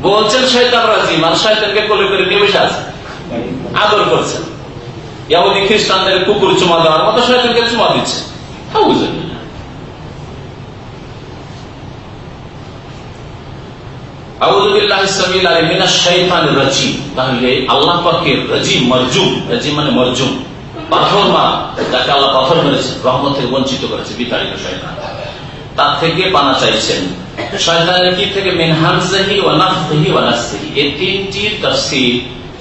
বলছেন, শয়তান রাজি। মানে শয়তানকে কোলে করে নিয়ে আদর করছেন। ইয়াহুদি খ্রিস্টানদের কুকুর চুমা দেওয়ার মতো শয়তানকে চুমা দিচ্ছে। মানে বঞ্চিত করেছে তার থেকে পানা চাইছেন। কি থেকে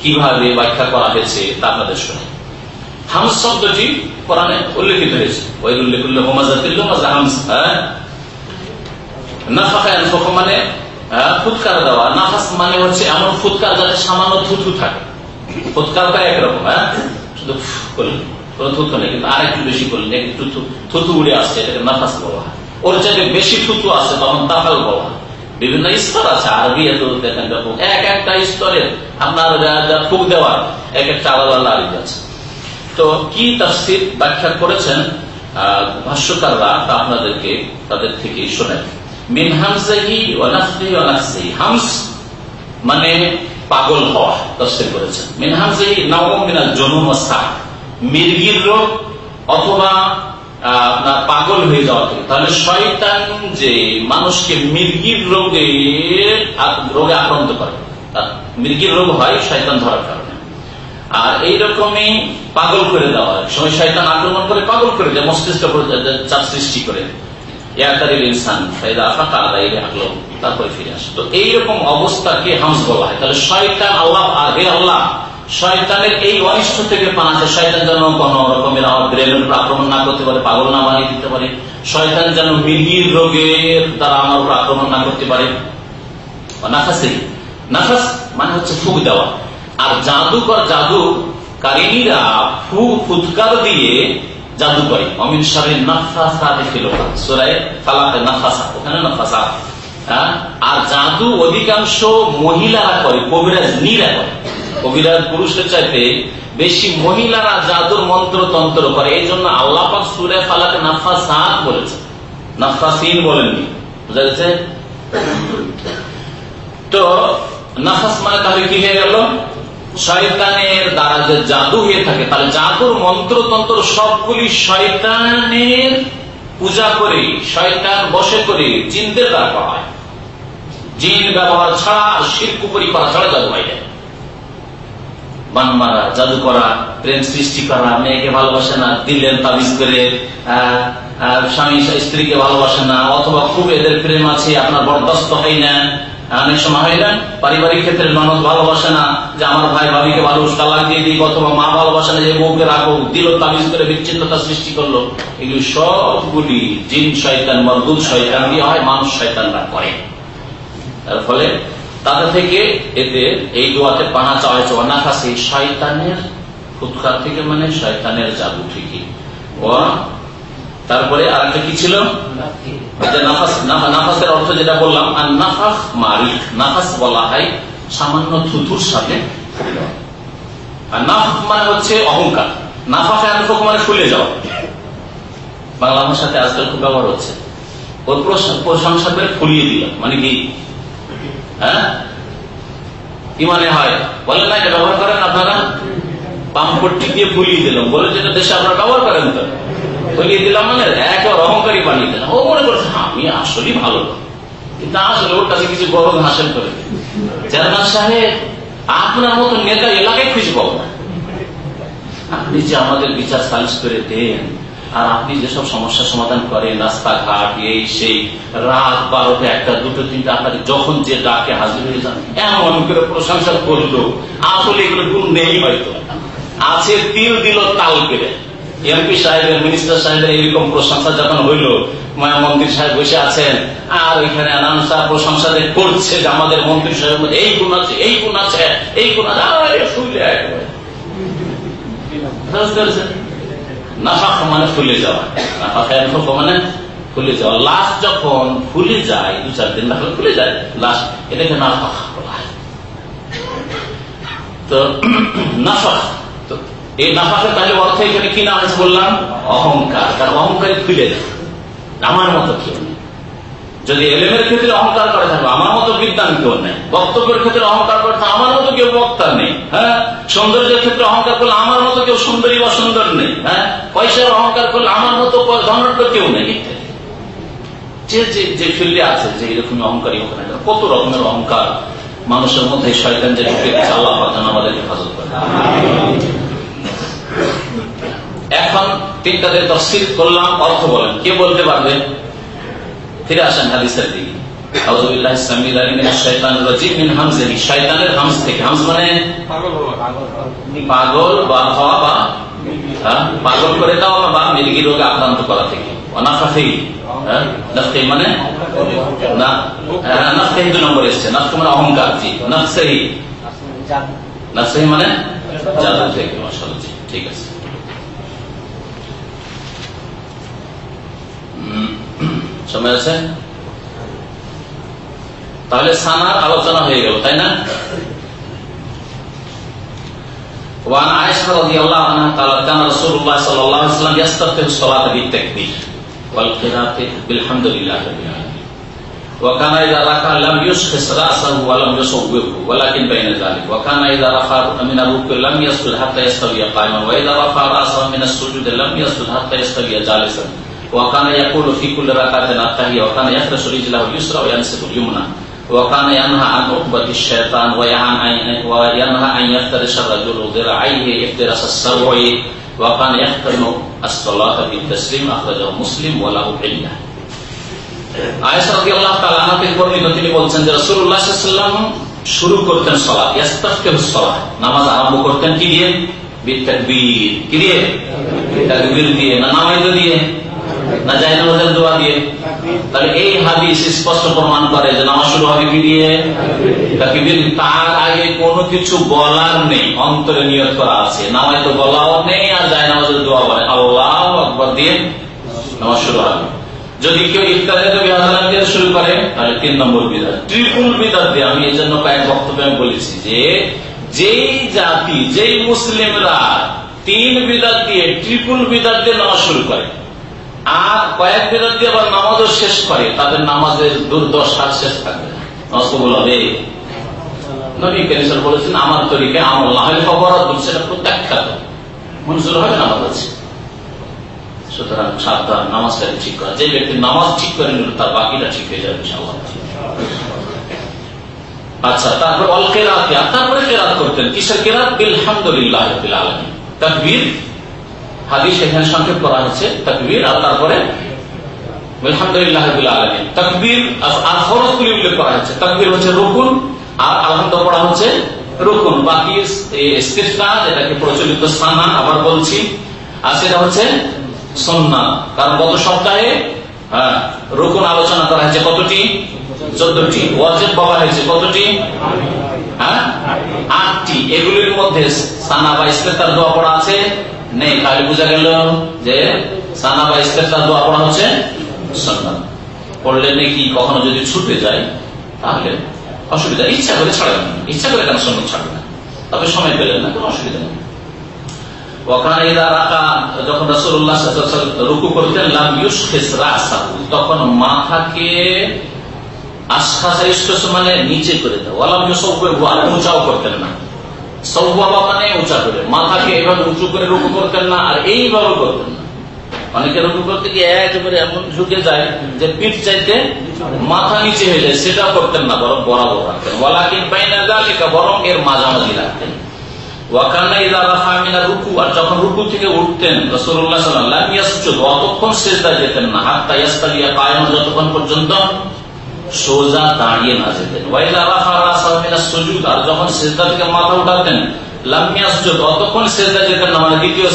কীভাবে ব্যাখ্যা করা হয়েছে তা আপনাদের শুনে হামস শব্দটি কোরআনে উল্লেখিত হয়েছে। হ্যাঁ? মানে ফুৎকার দেওয়া। নাফাস মানে হচ্ছে এমন ফুৎকার যাতে সামান্য থুথু থাকে। ফুৎকারটা একরকম হ্যাঁ? শুধু করলেন থুতু নেই, কিন্তু আর একটু বেশি করলেন একটু থুতু উড়ে আসছে, এটাকে নাফাস বলা হয়। ওর চাইতে বেশি থুতু আছে তখন তাকাল বলা হয়। বিভিন্ন স্তর আছে, আরবি এত দেখেন এক একটা স্তরের আপনার ফুক দেওয়ার এক একটা আলাদা আলাদা আছে। তো কি তাফসির ব্যাখ্যা করেছেন ভাষ্যকাররা তা আপনাদেরকে তাদের থেকে শোনায় মিন হামজাহি ওয়ানাফসিহি ওয়ানাফসিহি হামস মানে পাগল হওয়া তফসির করেছেন। মিন হামজাহি নাওম মিনাল জনুম ওয়াসাহ মির্গির রোগ অথবা আপনার পাগল হয়ে যাওয়া তাহলে শয়তান যে মানুষকে মির্গির রোগে রোগে আক্রান্ত করে মির্গির রোগ হয়, শয়তান কারণে আর এইরকমই পাগল করে দেওয়া সময় শয়তান আক্রমণ করে পাগল করে দেয়, মস্তিষ্ক চাপ সৃষ্টি করে। অবস্থাকে শয়তান এই থেকে শয়তান যেন রকমের আক্রমণ না করতে পারে, পাগল না বানিয়ে দিতে পারে, শয়তান যেন মিহির রোগের দ্বারা আমার উপর আক্রমণ না করতে পারে। নাফাস মানে হচ্ছে ফুক দেওয়া। আর জাদুকর জাদুকারিনীরা ফু ফুৎকার দিয়ে জাদু করে। অমিন সাহেব নাফাসা দেখছিল সোরায় ফালাতে নাফাসা। ওখানে নাফাসা। হ্যাঁ? আর জাদু অধিকাংশ মহিলারা করে, কবিরাজ নীরা করে। কবিরাজ পুরুষের চাইতে বেশি মহিলারা জাদুর মন্ত্র তন্ত্র করে। এই জন্য আল্লাহ সুরে ফালাকে নাফাসাত বলেছে নাফাসিন বলেননি। বুঝা গেছে? তো নাফাস মানে তাহলে কি হয়ে গেল? শয়তানের দ্বারা যে জাদু হয়ে থাকে, তাহলে জাদুর মন্ত্রতন্ত্র সবগুলি শয়তানের পূজা করে শয়তান বসে করে চিনতে দ্বারা করা জিন ব্যবহার ছাড়া করা ছাড়া জাদু হয় যায় জাদু করা, প্রেম সৃষ্টি করা, মেয়েকে ভালোবাসে না, দিলেন তাবিজ করে স্বামী, স্ত্রীকে ভালোবাসে না, অথবা খুব এদের প্রেম আছে, আপনার বরদাস্ত হয় না। অনেক সময় হয় না পারিবারিক ক্ষেত্রে ননদ ভালোবাসে না, যে আমার ভাই ভাবিকে ভালোবাস, তালাক দিয়ে দিই অথবা মা ভালোবাসে না, যে বউকে রাখো দিল তাবিজ করে বিচ্ছিন্নতা সৃষ্টি করল। এগুলি সবগুলি জিন শয়তান মরদুল শয়তান দিয়ে হয়, মানুষ শয়তানরা করে। তার ফলে তাদের থেকে এতে এই দোয়াতে পানা চাওয়া হয়েছে। অনাকাশে শয়তানের ফুৎকার থেকে মানে শয়তানের জাদু ঠিকই। ও তারপরে আর একটা কি ছিল? নাফাসের অর্থ যেটা বললাম আর নাফাস মারিক, নাফাস বলা হয় সামান্য থুথুর সাথে আর নাফ মানে হচ্ছে অহংকার। নাফাকে আনফক মানে ফুলে যাওয়া। বাংলা ভাষাতে আজকাল খুব ব্যবহার হচ্ছে। ওর প্রশংসা করে ফুলিয়ে দিল। মানে কি? হ্যাঁ? কি মানে হয়? বলেন না, এটা ব্যবহার করেন আপনারা? পাম্পটি দিয়ে ফুলিয়ে দিলাম বলে, যেটা দেশে আপনারা ব্যবহার করেন তো? ফুলিয়ে দিলাম মানে অহংকারী বানিয়ে দিলাম ও মনে করছে হ্যাঁ, আমি আসলেই ভালো কিন্তু আসলে ওর কাছে কিছু গরম করে চেয়ারম্যান সাহেব আপনার মতো নেতা এলাকায় খুঁজে পাবো না। আপনি যে আমাদের বিচার সালিশ করে দেন আর আপনি যেসব সমস্যা সমাধান করেন রাস্তাঘাট এই সেই রাত বারোটা একটা দুটো তিনটা আপনাকে যখন যে ডাকে হাজির হয়ে যান এমন করে প্রশংসা করল। আসলে এগুলো গুণ নেই হয়তো। আছে তিল দিল তাল করে এমপি সাহেবের, মিনিস্টার সাহেবের এইরকম প্রশংসা যখন হইল মন্ত্রী সাহেব বসে আছেন, আর ওইখানে প্রশংসা করছে যে আমাদের মন্ত্রী সাহেব এই গুণ আছে, এই গুণ আছে, এই গুণ আছে নাফাক মানে ফুলে যাওয়া নাফাক মানে ফুলে যাওয়া। লাশ যখন ফুলে যায়, দু চার দিন ফুলে যায়, লাশ এটাকে নাফাক বলা হয়। তো নাফাক এই নাফাকের তাহলে অর্থ এখানে কি না হয়েছে বললাম? অহংকার। কারণ অহংকারে ফুলে যায় আমার মতো কেউ যদি এলেমের ক্ষেত্রে অহংকার করে থাকবে আমার মতো বিদ্যান কেউ নেই। বক্তব্যের ক্ষেত্রে অহংকার করে থাকবে আমার মতো কেউ বক্তা নেই। হ্যাঁ? সৌন্দর্যের ক্ষেত্রে অহংকার করলে আমার মতো কেউ সুন্দরী বা সুন্দর নেই। হ্যাঁ? পয়সার অহংকার করলে আমার মতো ধনাঢ্য কেউ নেই। যে যে ফিল্ডে আছে, যে এরকম অহংকারী হোক না কত রকমের অহংকার মানুষের মধ্যে শয়তান যে ঢুকে গেছে, আল্লাহ আমাদের হেফাজত করে। এখন তিনটাদের তফসিল করলাম অর্থ বলেন কে বলতে পারবেন ফিরে আসেন হাদিসের দিকে। পাগল বা হওয়া। বা পাগল করে দেওয়া বা মির্গি রোগে আক্রান্ত করা থেকে। অনাফাফি মানে নম্বর এসছে। নাফে মানে অহংকার জি নাফসেহি নাফসেহি মানে জাদু। থেকে মশাল ঠিক আছে। সময় আছে তাহলে সানার আলোচনা হয়ে গেল তাই না وعن عائشة رضي الله عنها قالت كان رسول الله صلى الله عليه وسلم يستفتح الصلاة بالتكبير والقراءة بالحمد لله رب العالمين وكان إذا ركع لم يشخص رأسه ولم يصوبه ولكن بين ذلك وكان إذا رفع من الركوع لم يسجد حتى يستوي قائما وإذا رفع رأسه من السجود لم يسجد حتى يستوي جالسا وكان يقول في كل ركعة التحية وكان يفرش رجله اليسرى وينصب اليمنى وكان ينهى عن عقبة الشيطان وينهى أن يفترش الرجل ذراعيه افتراس السبع وكان يختم الصلاة بالتسليم أخرجه مسلم وله علة আয়েশা রাদিয়াল্লাহু তাআলা আনহা থেকে বর্ণিত তিনি বলছেন যে রাসূলুল্লাহ সাল্লাল্লাহু আলাইহি ওয়াসাল্লাম শুরু করতেন সালাত ইস্তাফতিহু সালাত নামাজ আরম্ভ করতেন কি দিয়ে বিতাকবীর কি দিয়ে তাকবীর দিয়ে না নামাজ দিয়ে না জায়নামাজের দোয়া দিয়ে। তাহলে এই হাদিস স্পষ্ট প্রমাণ করে যে নামাজ শুরু হবে কি দিয়ে? তার আগে কোনো কিছু বলার নেই, অন্তরে করা আছে। তো বলাও নেই আর দোয়া বলে। আল্লাহ দিয়ে নামাজ শুরু হবে। যদি কেউ শুরু করে, তাহলে তিন নম্বর বিদাত দিয়ে আমি এই জন্য কয়েক বক্তব্যে বলেছি যে, যেই জাতি, যেই মুসলিমরা তিন বিদাত দিয়ে ট্রিপুল বিদাত দিয়ে নামাজ শুরু করে আর কয়েক দিয়ে আবার নামাজও শেষ করে, তাদের নামাজের দুর্দশা শেষ থাকবে নামাজ কবুল হবে নবী কেরিসর বলেছেন, আমার তরিকে আমল্লাহ খবর সেটা প্রত্যাখ্যাত। মঞ্জুর হবে না আমার সুতরাং সাবধান নামাজটাকে ঠিক করা। যে ব্যক্তি নামাজ ঠিক করে নিল, তার বাকিটা ঠিক হয়ে যাবে আচ্ছা তারপর অল কেরাত তারপরে কেরাত করতেন। কিসের কেরাত? বিলহামদুলিল্লাহ তকবীর? হাদিস এখানে সংক্ষেপ করা হচ্ছে, তকবীর, আর তারপরে আলহামদুলিল্লাহ আলমী তকবীর আর উল্লেখ করা হচ্ছে। হচ্ছে রকুন, আর আলহামদ পড়া হচ্ছে রকুন। বাকি প্রচলিত সানা আবার বলছি, আর সেটা হচ্ছে সন্না কারণ গত সপ্তাহে রকুন আলোচনা করা হয়েছে কতটি? চোদ্দটি। ওয়াজেব বলা হয়েছে কতটি? হ্যাঁ? আটটি। এগুলির মধ্যে সানা বা দোয়া পড়া আছে। নেই। তাহলে বোঝা গেল যে সানা বা ইস্তেতার দোয়া পড়া হচ্ছে সন্না পড়লে নাকি কখনো যদি ছুটে যায়, তাহলে অসুবিধা। ইচ্ছা করে ছাড়বেন ইচ্ছা করে কেন সন্ন্যত ছাড়বে না? তবে সময় পেলেন না, কোনো অসুবিধা নেই। মাথাকে মানে নিচে করে দেওয়া। উঁচাও করতেন না। মানে উঁচা করে। মাথাকে এভাবে উঁচু করে রুকু করতেন না, আর এইভাবে করতেন না। অনেকে রুকু করতে গিয়ে এমন ঝুঁকে যায় যে পিঠ চাইতে মাথা নিচে হয়ে যায় সেটা করতেন না, বরং বরাবর রাখতেন। ওয়ালাকিন বরং এর মাঝামাঝি রাখতেন। যখন রুকু থেকে উঠতেন যেতেন না, হাত্তা ইয়াস্তালিয়া যতক্ষণ পর্যন্ত সোজা দাঁড়িয়ে না যেতেন। আর যখন সেজদা থেকে মাথা উঠাতেন মানে দুই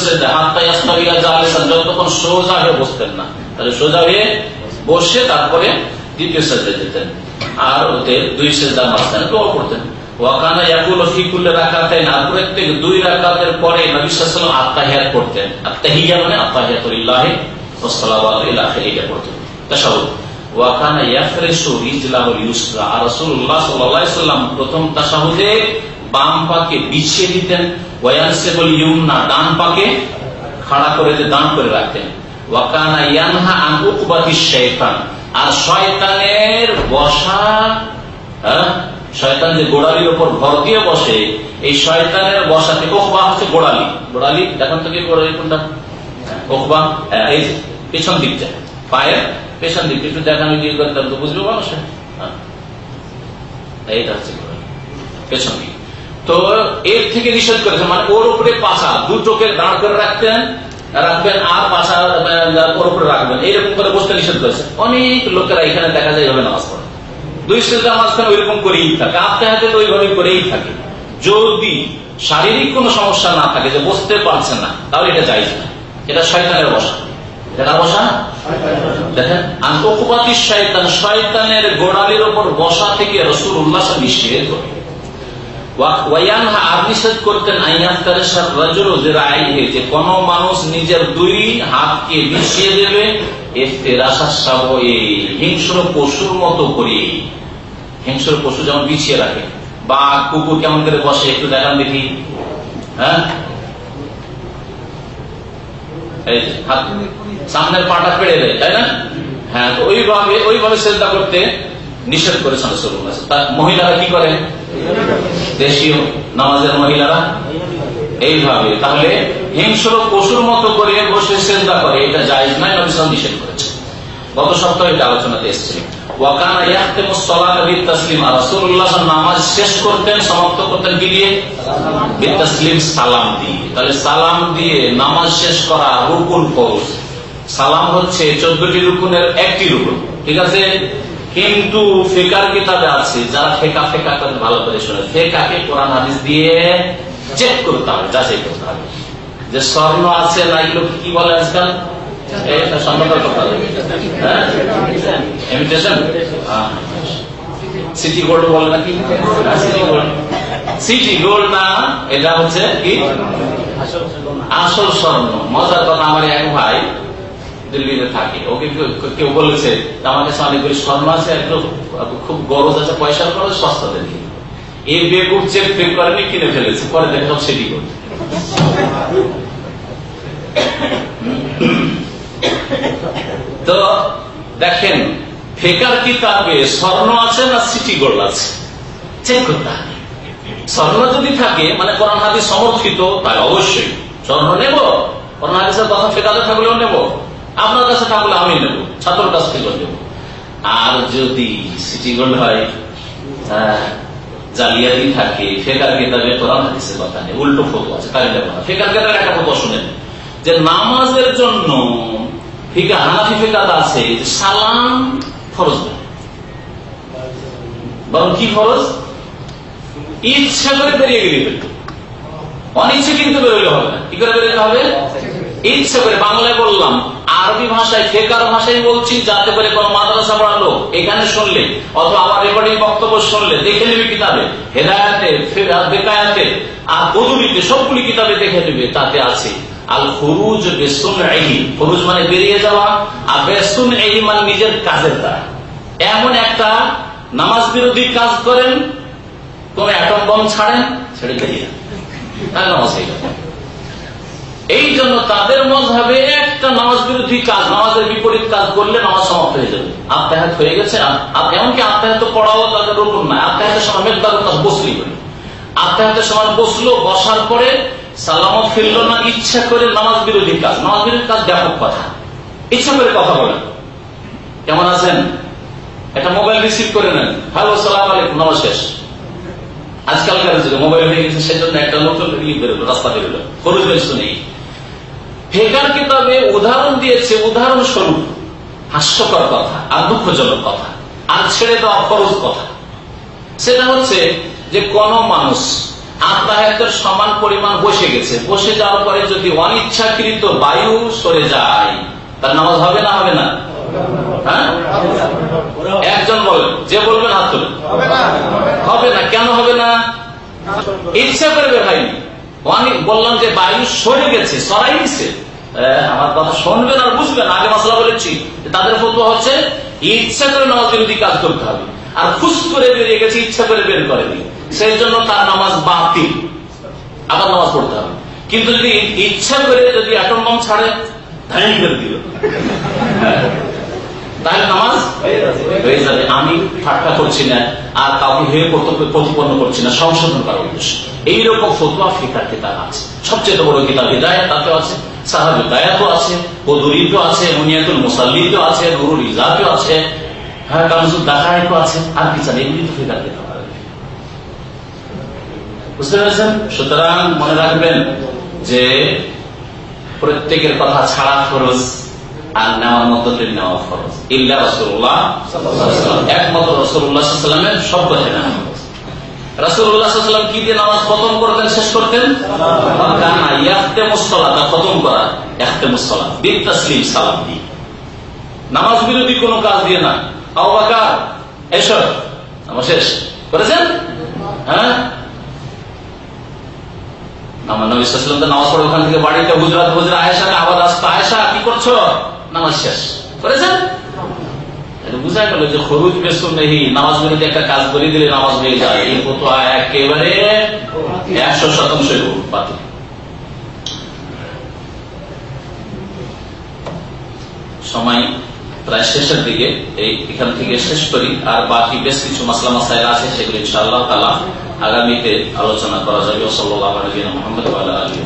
করতেন। প্রত্যেক দুই রাকাতের পরে নবী করতেন। আত্তাহিয়া মানে সালাওয়াতু ইলা আখিরিহি পড়তেন। তাশাহুদ। ওয়াকানা হ্যাঁ শয়তান যে গোড়ালির উপর ভর দিয়ে বসে, এই শয়তানের বসাতে ওখবা হচ্ছে গোড়ালি। গোড়ালি, দেখেন তো কি গোড়ালি কোনটা? ওখবা এই পেছন দিকটা, পায়ের পেছন দিক, একটু দেখানো দিয়ে করতাম তো বুঝবে মানুষ হ্যাঁ। এইটা হচ্ছে পেছন দিক। তো এর থেকে নিষেধ করেছে মানে ওর উপরে পাশা দুটোকে দাঁড় করে রাখতেন, রাখবেন আর পাশা ওর উপরে রাখবেন। এইরকম করে বসতে নিষেধ করেছে। অনেক লোকেরা এখানে দেখা যায় এভাবে নামাজ পড়ে। দুই সেজদা মাঝখানে ওইরকম করেই থাকে হাতে তো ওইভাবে করেই থাকে। যদি শারীরিক কোনো সমস্যা না থাকে, যে বসতে পারছে না, তাহলে এটা যাইজ না। এটা শয়তানের বসা। বসা? দেখেন শয়তান, শয়তানের গোড়ালির ওপর বসা থেকে রসুল উল্লাস নিষেধ করে। কোন মানুষ নিজের দুই হাতকে বিছিয়ে দেবে হিংস্র পশুর মতো করে হিংস্র পশু যেমন বিছিয়ে রাখে, বা কুকুর কেমন করে বসে, একটু দেখান দেখি। হ্যাঁ? সামনের পাটা পেড়ে দেয়, তাই না? হ্যাঁ তো ওইভাবে ওইভাবে চেষ্টা করতে নিষেধ করেছেন মহিলারা কি করে? দেশীয় নামাজের মহিলারা? এইভাবে। তাহলে হিংস্র পশুর মতো করে বসে চেষ্টা করে, এটা জায়জ নাই নবিসাম নিষেধ করেছে গত সপ্তাহে এটা আলোচনাতে এসেছিল সালাম দিয়ে। নামাজ শেষ করা রুকুন ফরজ সালাম হচ্ছে চোদ্দটি রুকুনের একটি রুকুন ঠিক আছে? কিন্তু ফেকার কিতাবে আছে, যারা ফেকা ফেকা করে ভালো করে শুনে। ফেকাকে কোরআন হাদিস দিয়ে চেক করতে হবে, যাচাই করতে হবে। যে স্বর্ণ আছে না এগুলো কি বলে আজকাল? আসল স্বর্ণ। মজার কথা আমার এক ভাই দিল্লিতে থাকে। ওকে কেউ বলেছে আমার কাছে অনেকগুলি স্বর্ণ আছে খুব গরজ আছে পয়সার খরচ সস্তা দেখি এই চেক পে করেনি, কিনে ফেলেছে। পরে সেটি তো দেখেন, ফেকার কিতাবে স্বর্ণ আছে না সিটি গোল্ড আছে? চেক করতে হবে। স্বর্ণ যদি থাকে মানে কোরআন হাদিস সমর্থিত তাই অবশ্যই। স্বর্ণ নেব, কোরআন হাদিসের কথা ফেকাতে থাকলেও নেব। আপনার কাছে থাকলে আমি নেব ছাত্র কাছ থেকেও নেব। আর যদি সিটি গোল্ড হয়, জালিয়াতি থাকে, ফেকার কথা নেই, উল্টো আছে ফেকার একটা যে নামাজের জন্য ফিকা, হানাফি ফিকাত আছে সালাম ফরজ বরং কি ফরজ? ইচ্ছা করে বেরিয়ে গেলে অনিচ্ছে কিন্তু বেরোলে হবে না। কি করে বেরোতে হবে? ইচ্ছা করে। বাংলায় বললাম আরবি ভাষায় ফেকার ভাষায় বলছি, যাতে করে কোন মাদ্রাসা পড়ালো এখানে শুনলে, অথবা আমার রেকর্ডিং বক্তব্য শুনলে, দেখে নেবে কিতাবে। হেদায়াতে বেকায়াতে, আর বদুরিতে সবগুলি কিতাবে দেখে নেবে, তাতে আছে আল ফরুজ বেসুন এহি ফরুজ মানে বেরিয়ে যাওয়া, আর বেসুন এহি মানে নিজের কাজের দ্বারা। এমন একটা নামাজ বিরোধী কাজ করেন, কোন অ্যাটম বম ছাড়েন, ছেড়ে নামাজ হয়ে এই জন্য তাদের মজহাবে একটা নামাজ বিরোধী কাজ, নামাজের বিপরীত কাজ করলে নামাজ সমাপ্ত হয়ে যাবে। আত্মাহাত হয়ে গেছে এমনকি আত্মাহাত পড়াও তাদের রকম নয় আত্মাহাতের সময় মেঘদার কাজ বসলি বলে আত্মাহাতের সময় বসল, বসার পরে সালামত ফিরল না, ইচ্ছা করে নামাজ বিরোধী কাজ। নামাজ বিরোধী কাজ ব্যাপক কথা। ইচ্ছা করে কথা বলেন কেমন আছেন? একটা মোবাইল রিসিভ করে নেন। হ্যালো, সালাম আলাইকুম, নামাজ শেষ। আজকালকার মোবাইল হয়ে গেছে, সেজন্য একটা নতুন রাস্তা বেরোলো। খরচ বেশ নেই। ফেকার কিতাবে উদাহরণ দিয়েছে, উদাহরণ স্বরূপ। হাস্যকর কথা, আর দুঃখজনক কথা, আর ছেড়ে দেওয়া খরচ কথা। সেটা হচ্ছে যে কোন মানুষ আত্মাহাতের সমান পরিমাণ বসে গেছে। বসে যাওয়ার পরে যদি অনিচ্ছাকৃত বায়ু সরে যায়, তার নামাজ হবে না হবে না? হ্যাঁ? একজন বলেন, যে বলবেন হাত হবে না। কেন হবে না? ইচ্ছা করবে বের হয়নি বললাম যে বায়ু সরে গেছে, সরাই দিচ্ছে আমার কথা শুনবেন আর বুঝবেন। আগে মশলা বলেছি তাদের ফতুয়া হচ্ছে, ইচ্ছা করে নামাজ বিরোধী কাজ করতে হবে। আর খুশ করে বেরিয়ে গেছে, ইচ্ছা করে বের করেনি। সেই জন্য তার নামাজ বাতিল। আবার নামাজ পড়তে হবে। কিন্তু যদি ইচ্ছা করে যদি অ্যাটম বম ছাড়ে করে দিল? তাহলে নামাজ? হয়ে যাবে। আমি ঠাট্টা করছি না, আর কাউকে প্রতিপন্ন করছি না, সংশোধন করার উদ্দেশ্য। এইরকম ফতুয়া ফিকার কিতাব আছে। সবচেয়ে বড় কিতাব হৃদায়ত আছে সাহাবি আছে আছে, মুনিয়াতুল আছে আছে হ্যাঁ আছে, আর কি এগুলি তো ফিকার কিতাব। বুঝতে পেরেছেন? সুতরাং মনে রাখবেন যে প্রত্যেকের কথা ছাড়া খরচ আর নেওয়ার মতো নেওয়া খরচ ইল্লা রসুল্লাহ একমাত্র রসুল্লাহামের সব কথা নেওয়া নামাজ বিরোধী কোন কাজ দিয়ে না। হ্যাঁ? পড়ে ওখান থেকে বাড়িতে গুজরাট গুজরাট আয়েশাকে আবার আসতো, আয়েশা, কি করছ? নামাজ শেষ। করেছেন? বুঝা গেল যে খরুজ বেসুন নেই নামাজ বিরোধী একটা কাজ করে দিলে নামাজ হয়ে যায়। এই একেবারে একশো শতাংশ বাতিল। সময় প্রায় শেষের দিকে, এই এখান থেকে শেষ করি। আর বাকি বেশ কিছু মাসলা মাসাইল আছে, সেগুলো ইনশাআল্লাহ তালা আগামীতে আলোচনা করা যাবে। সাল্লাহ মোহাম্মদ আলী